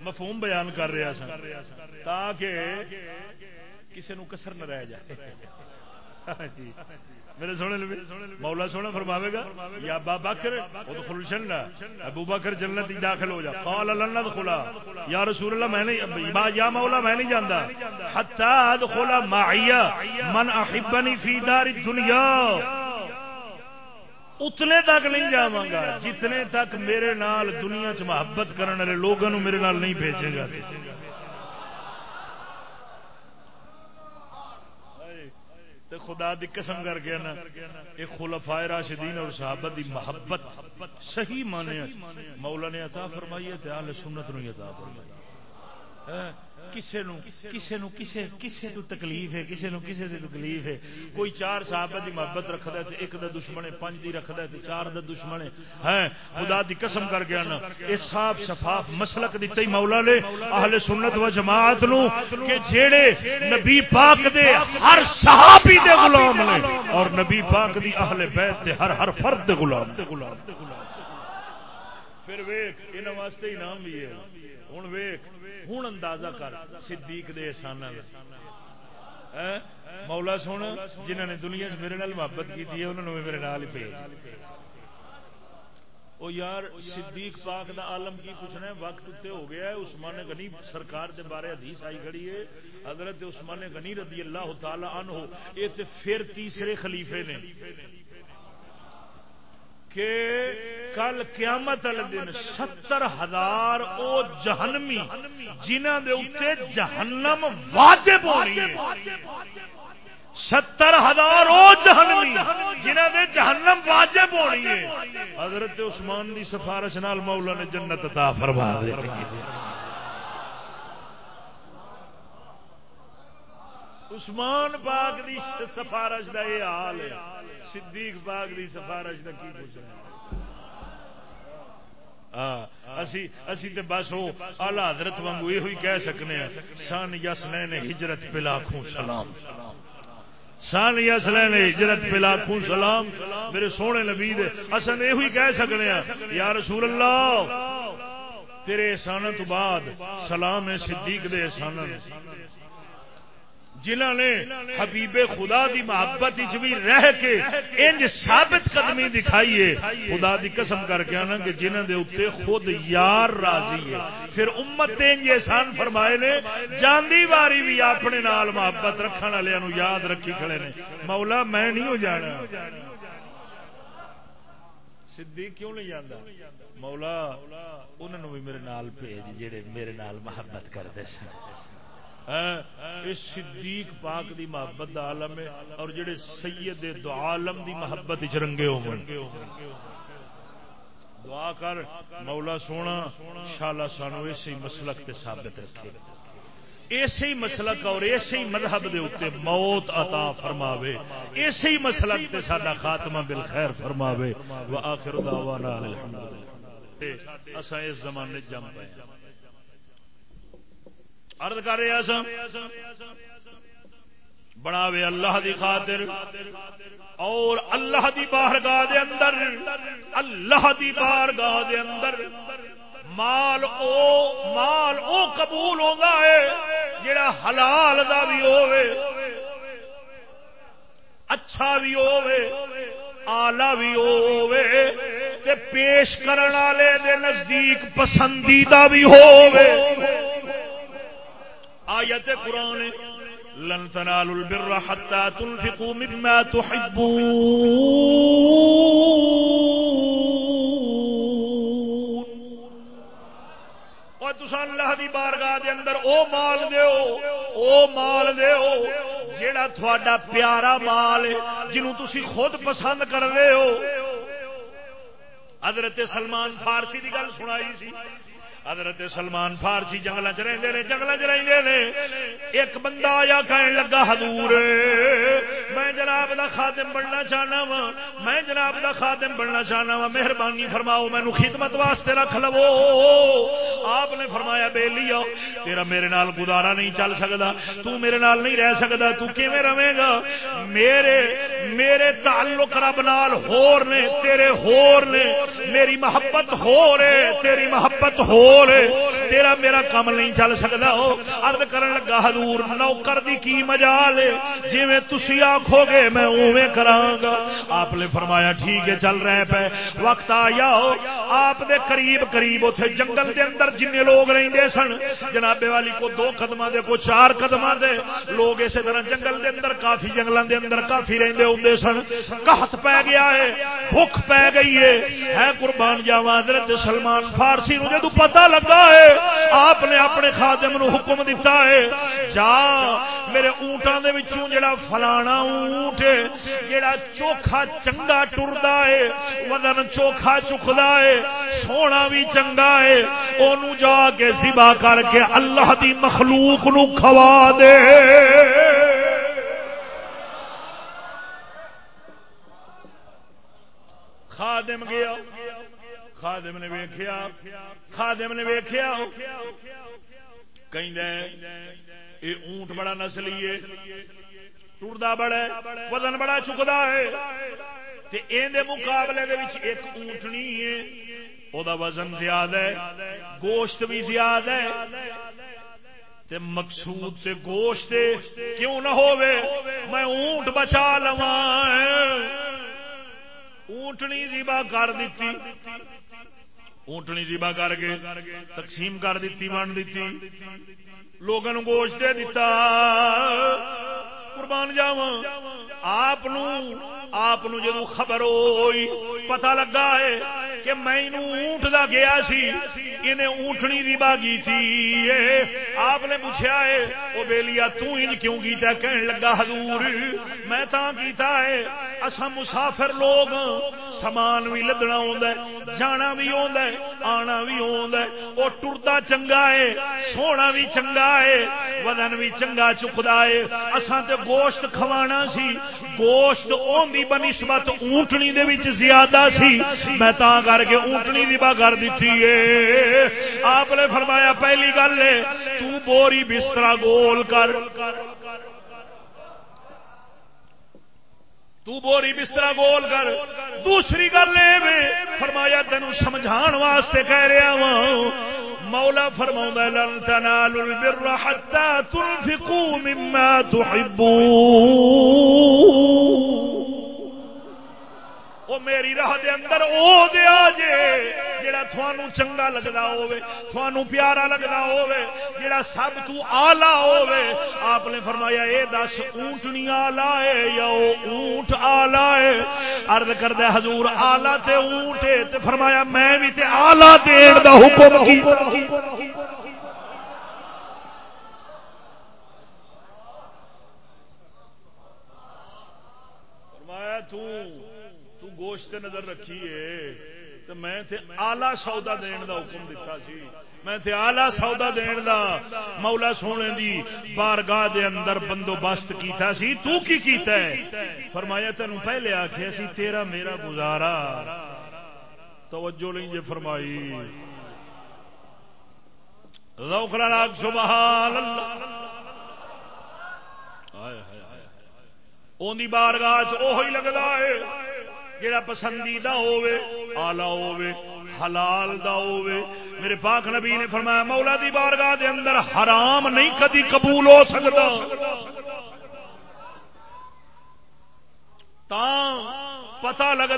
Speaker 1: مفہوم بیان کر رہا سا تاکہ کسی نو کسر نہ رہ جائے۔ ہاں جی۔ میرے سونے مولا سونا فرماوے گا، یا ابا بکر، ادخل الجنہ۔ ابو بکر جنت داخل ہو جا۔ قال لن ندخلا یا رسول اللہ، میں نہیں یا مولا، میں نہیں جاندا حتا ادخل معي من احبني في دار الدنيا اتنے تک نہیں جا جتنے تک میرے نال دنیا چ محبت کرنے والے لوگوں میرے نال نہیں بھیجے گا۔ خدا دی قسم کر کے نا، یہ خلفاء راشدین اور صحابت دی محبت صحیح مانے مولا نے عطا فرمائی ہے تے اہل سنت نو عطا فرمائی کسے نو کسے نو کسے کسے تو تکلیف ہے، کسے نو کسے سے تکلیف ہے۔ کوئی چار صحابہ دی محبت رکھدا ہے تے ایک دا دشمن ہے، پنج دی رکھدا ہے تے چار دا دشمن ہے۔ ہیں خدا دی قسم کر گیا نا اے صاف شفاف مسلک دتا ہی مولا نے اہل سنت و جماعت نو کہ جیڑے نبی پاک دے، ہر صحابی دے غلام نے، اور نبی پاک دی اہل بیت دے، ہر ہر فرد دے غلام دے۔ غلام پھر ویکھ، انہاں واسطے انعام بھی ہے۔ ہن ویکھ ہوں اندازہ کر، صدیق دے احسان مولا سن جنہوں نے دنیا چ میرے نال محبت کی ہے انہوں نے میرے نال ہی بھیج۔ او یار، صدیق پاک دا عالم کی پوچھنا ہے، وقت تے ہو گیا ہے، عثمان غنی سرکار دے بارے حدیث آئی کھڑی ہے۔ حضرت عثمان غنی رضی اللہ تعالی عنہ، یہ تے پھر تیسرے خلیفے نے۔ کہ کل قیامت والے دن ستر ہزار او جہنمی جنہ دے اتنے جہنم واجب ہونی ہے۔ ستر ہزار او جہنمی جنہ دے جہنم واجب ہونی ہے۔ حضرت عثمان دی سفارش نال مولا نے جنت عطا فرما دے۔ عثمان پاک دی سفارش دا یہ حال ہے۔ صدیق پاک دی سفارش دا کی پوچھنا ہاں، اسی تے بس وہ آلہ حضرت وانگو یہ ہوئی کہہ سکنے ہیں۔ سان یسلین ہجرت پہ لاکھوں سلام۔ سان یسلین ہجرت پہ لاکھوں سلام۔ میرے سونے نبی دے، اصل یہ ہوئی کہہ سکنے ہیں۔ یا رسول اللہ، تیرے احسانہ تو بعد سلام صدیق دے احسانہ جنہ نے حبیب خدا دی محبت بھی رہ کے انج ثابت قدمی دکھائی ہے، خدا دی قسم کر کے آنا کہ جنہ دے اتنے خود یار راضی ہے۔ پھر امت انج احسان فرمائے نے، جاندی باری بھی اپنے نال محبت رکھنے والے یاد رکھی کھڑے نے۔ مولا، میں نہیں ہو جانا۔ صدیق کیوں نہیں جانا مولا انہوں بھی میرے نال بھیج، جڑے میرے نال محبت کرتے سن۔ صدیق پاک دی محبت دا عالم ہے، اور جڑے سید دو عالم دی محبت چرنگے ہو دعا کر، مولا سونا شالا سانو اسی مسلک تے ثابت رکھے۔ اسی مسلک اور اسی مذہب دے اتنے موت عطا فرماوے۔ اسی مسلک تے ساڈا خاتمہ بالخیر فرماوے۔ وآخر دعوانا الحمدللہ۔ اساں اس زمانے جم پے عرض کر رہے سا بناوے اللہ دی خاطر اور اللہ دی بارگاہ دے اندر، اللہ دی بارگاہ دے اندر مال او مال او قبول ہوگا ہے، جڑا حلال دا بھی ہوئے اچھا بھی ہوئے آلہ بھی ہوئے تے پیش کرن والے دے نزدیک پسندیدہ بھی ہوئے آیت قرآن لن تنالوا البر حتى تنفقوا مما تحبون. اور تسا اللہ دی بارگاہ دے اندر او مال دیو، او مال دیو، جیڑا تھوڑا پیارا مال ہے، جنہوں تسی خود پسند کر رہے ہو۔ حضرت سلمان فارسی دی گل سنائی سی۔ حضرت سلمان فارسی جنگل چ رہتے ہیں جنگل چ رہتے ہیں ایک بندہ آیا کہنے لگا، حضور، میں جناب دا خادم بننا چاہنا وا، میں جناب دا خادم بننا چاہنا وا، مہربانی فرماؤ، مینو خدمت واسطے رکھ لو۔ آپ نے فرمایا بے لیا تیرا میرے نال گزارا نہیں چل سکتا تو میرے نال نہیں رہ سکتا تو کیویں رہے گا؟ میرے میرے تعلق رب نال ہور نے، تیرے ہور نے۔ میری محبت ہو رہے تیری محبت ہو رہے۔ تیرا میرا کم نہیں چل سکتا ہو ارد کرن لگا، حضور نوکر دی کی مجال جی میں تسی آکھو گے، میں اوے کراں گا۔ آپ نے فرمایا، ٹھیک ہے، چل رہے پے وقت آیا ہو آپ دے قریب قریب اوتھے جنگل دے اندر جن لوگ رہندے سن، جناب والی کو دو قدماں دے، کو چار قدماں دے۔ لوگ اسی طرح جنگل دے اندر، کافی جنگلاں دے اندر کافی رہندے ہوندے سن۔ قحط پے گیا ہے، بھوک پے گئی ہے۔ ہے قربان جاواں، حضرت سلمان فارسی نو جدوں پتہ لگا ہے آپ نے اپنے خادم نو حکم دیتا ہے، جا میرے اونٹاں دے وچوں جڑا فلانا اونٹ جڑا چوکھا چنگا ٹردا ہے، وزن چوکھا چکدا ہے، سونا بھی چنگا ہے، اونوں جا کے ذبح کر کے اللہ دی مخلوق نو کھوا دے۔ خادم گیا۔ خادم نے ویکھیا، خادم نے ویکھیا کہیں اے اونٹ بڑا نسلی ہے، ٹردا بڑا ہے، وزن بڑا چکدا ہے، تے این دے مقابلے دے وچ ایک اونٹنی ہے، او دا وزن زیادہ ہے، گوشت بھی زیادہ ہے، تے مقصود تے گوشت کیوں نہ ہووے، میں اونٹ بچا لواں اونٹنی زیبا کر دیتی اونٹنی جیبا کر کے تقسیم کر دیتی بن دیتی۔ لوگوں گوشت دے دیتا۔ قربان جاوا آپ آپ جدو خبر ہوئی پتا لگا ہے کہ میں اونٹ دا گیا سی۔ انہیں اونٹنی دی باغی تھی آپ نے پوچھا ہے وہ بیلیا تو انج کیوں کیتا ہے کہنے لگا، حضور، میں تا کیتا ہے۔ اسا مسافر لوگ ہاں، سامان بھی لدنا ہوندا ہے، جانا بھی ہوندا ہے، آنا بھی ہوندا ہے۔ وہ ٹردا چنگا ہے، سونا بھی چنگا ہے، وزن بھی چنگا چکدا ہے۔ اساں تے گوشت کھوانا سی، گوشت اون دی بنسبت اونٹنی دے وچ زیادہ سی۔ میں تا کر کے اونٹنی دی با کر دتی ہے آپ نے فرمایا، پہلی گل ہے، تو بوری بستر گول کر۔ تو بوری بستر گول کر۔ دوسری گل فرمایا، تینوں سمجھان واسطے کہہ رہا ہوں مولا فرماؤں لن تنالوا البر حتى تنفقوا مما تحبون. وہ میری راہ دے اندر او دیا جے جڑا تھانو چنگا لگدا ہوے تھانو پیارا لگدا ہوے جڑا سب تو اعلی ہوے آپ نے فرمایا اے دس اونٹنی اعلی ہے یا او اونٹ اعلی ہے عرض کردا حضور اعلی تے اونٹ ہے تے فرمایا میں بھی تے اعلی دین دا حکم کیتا فرمایا تو گوشت نظر رکھی ہے تو میں تے آلہ سودا دین دا حکم دیتا سی۔ میں تے آلہ سودا دین دا مولا سونے دی بارگاہ دے اندر بندوبست کیتا سی۔ تو کی کیتا ہے؟ فرمایا تینوں پہلے آکھیا سی، تیرا میرا گزارا۔ توجہ نہیں جے جی فرمائی۔ ذوق لاک سبحان اللہ۔ ہائے ہائے اون دی بارگاہ چ اوہی لگدا ہے۔ جڑا پسندیدہ ہوے آلہ ہوے حلال دا ہوے میرے پاک نبی نے فرمایا، مولا دی بارگاہ دے اندر حرام نہیں کدی قبول ہو سکتا۔ تا پتہ لگ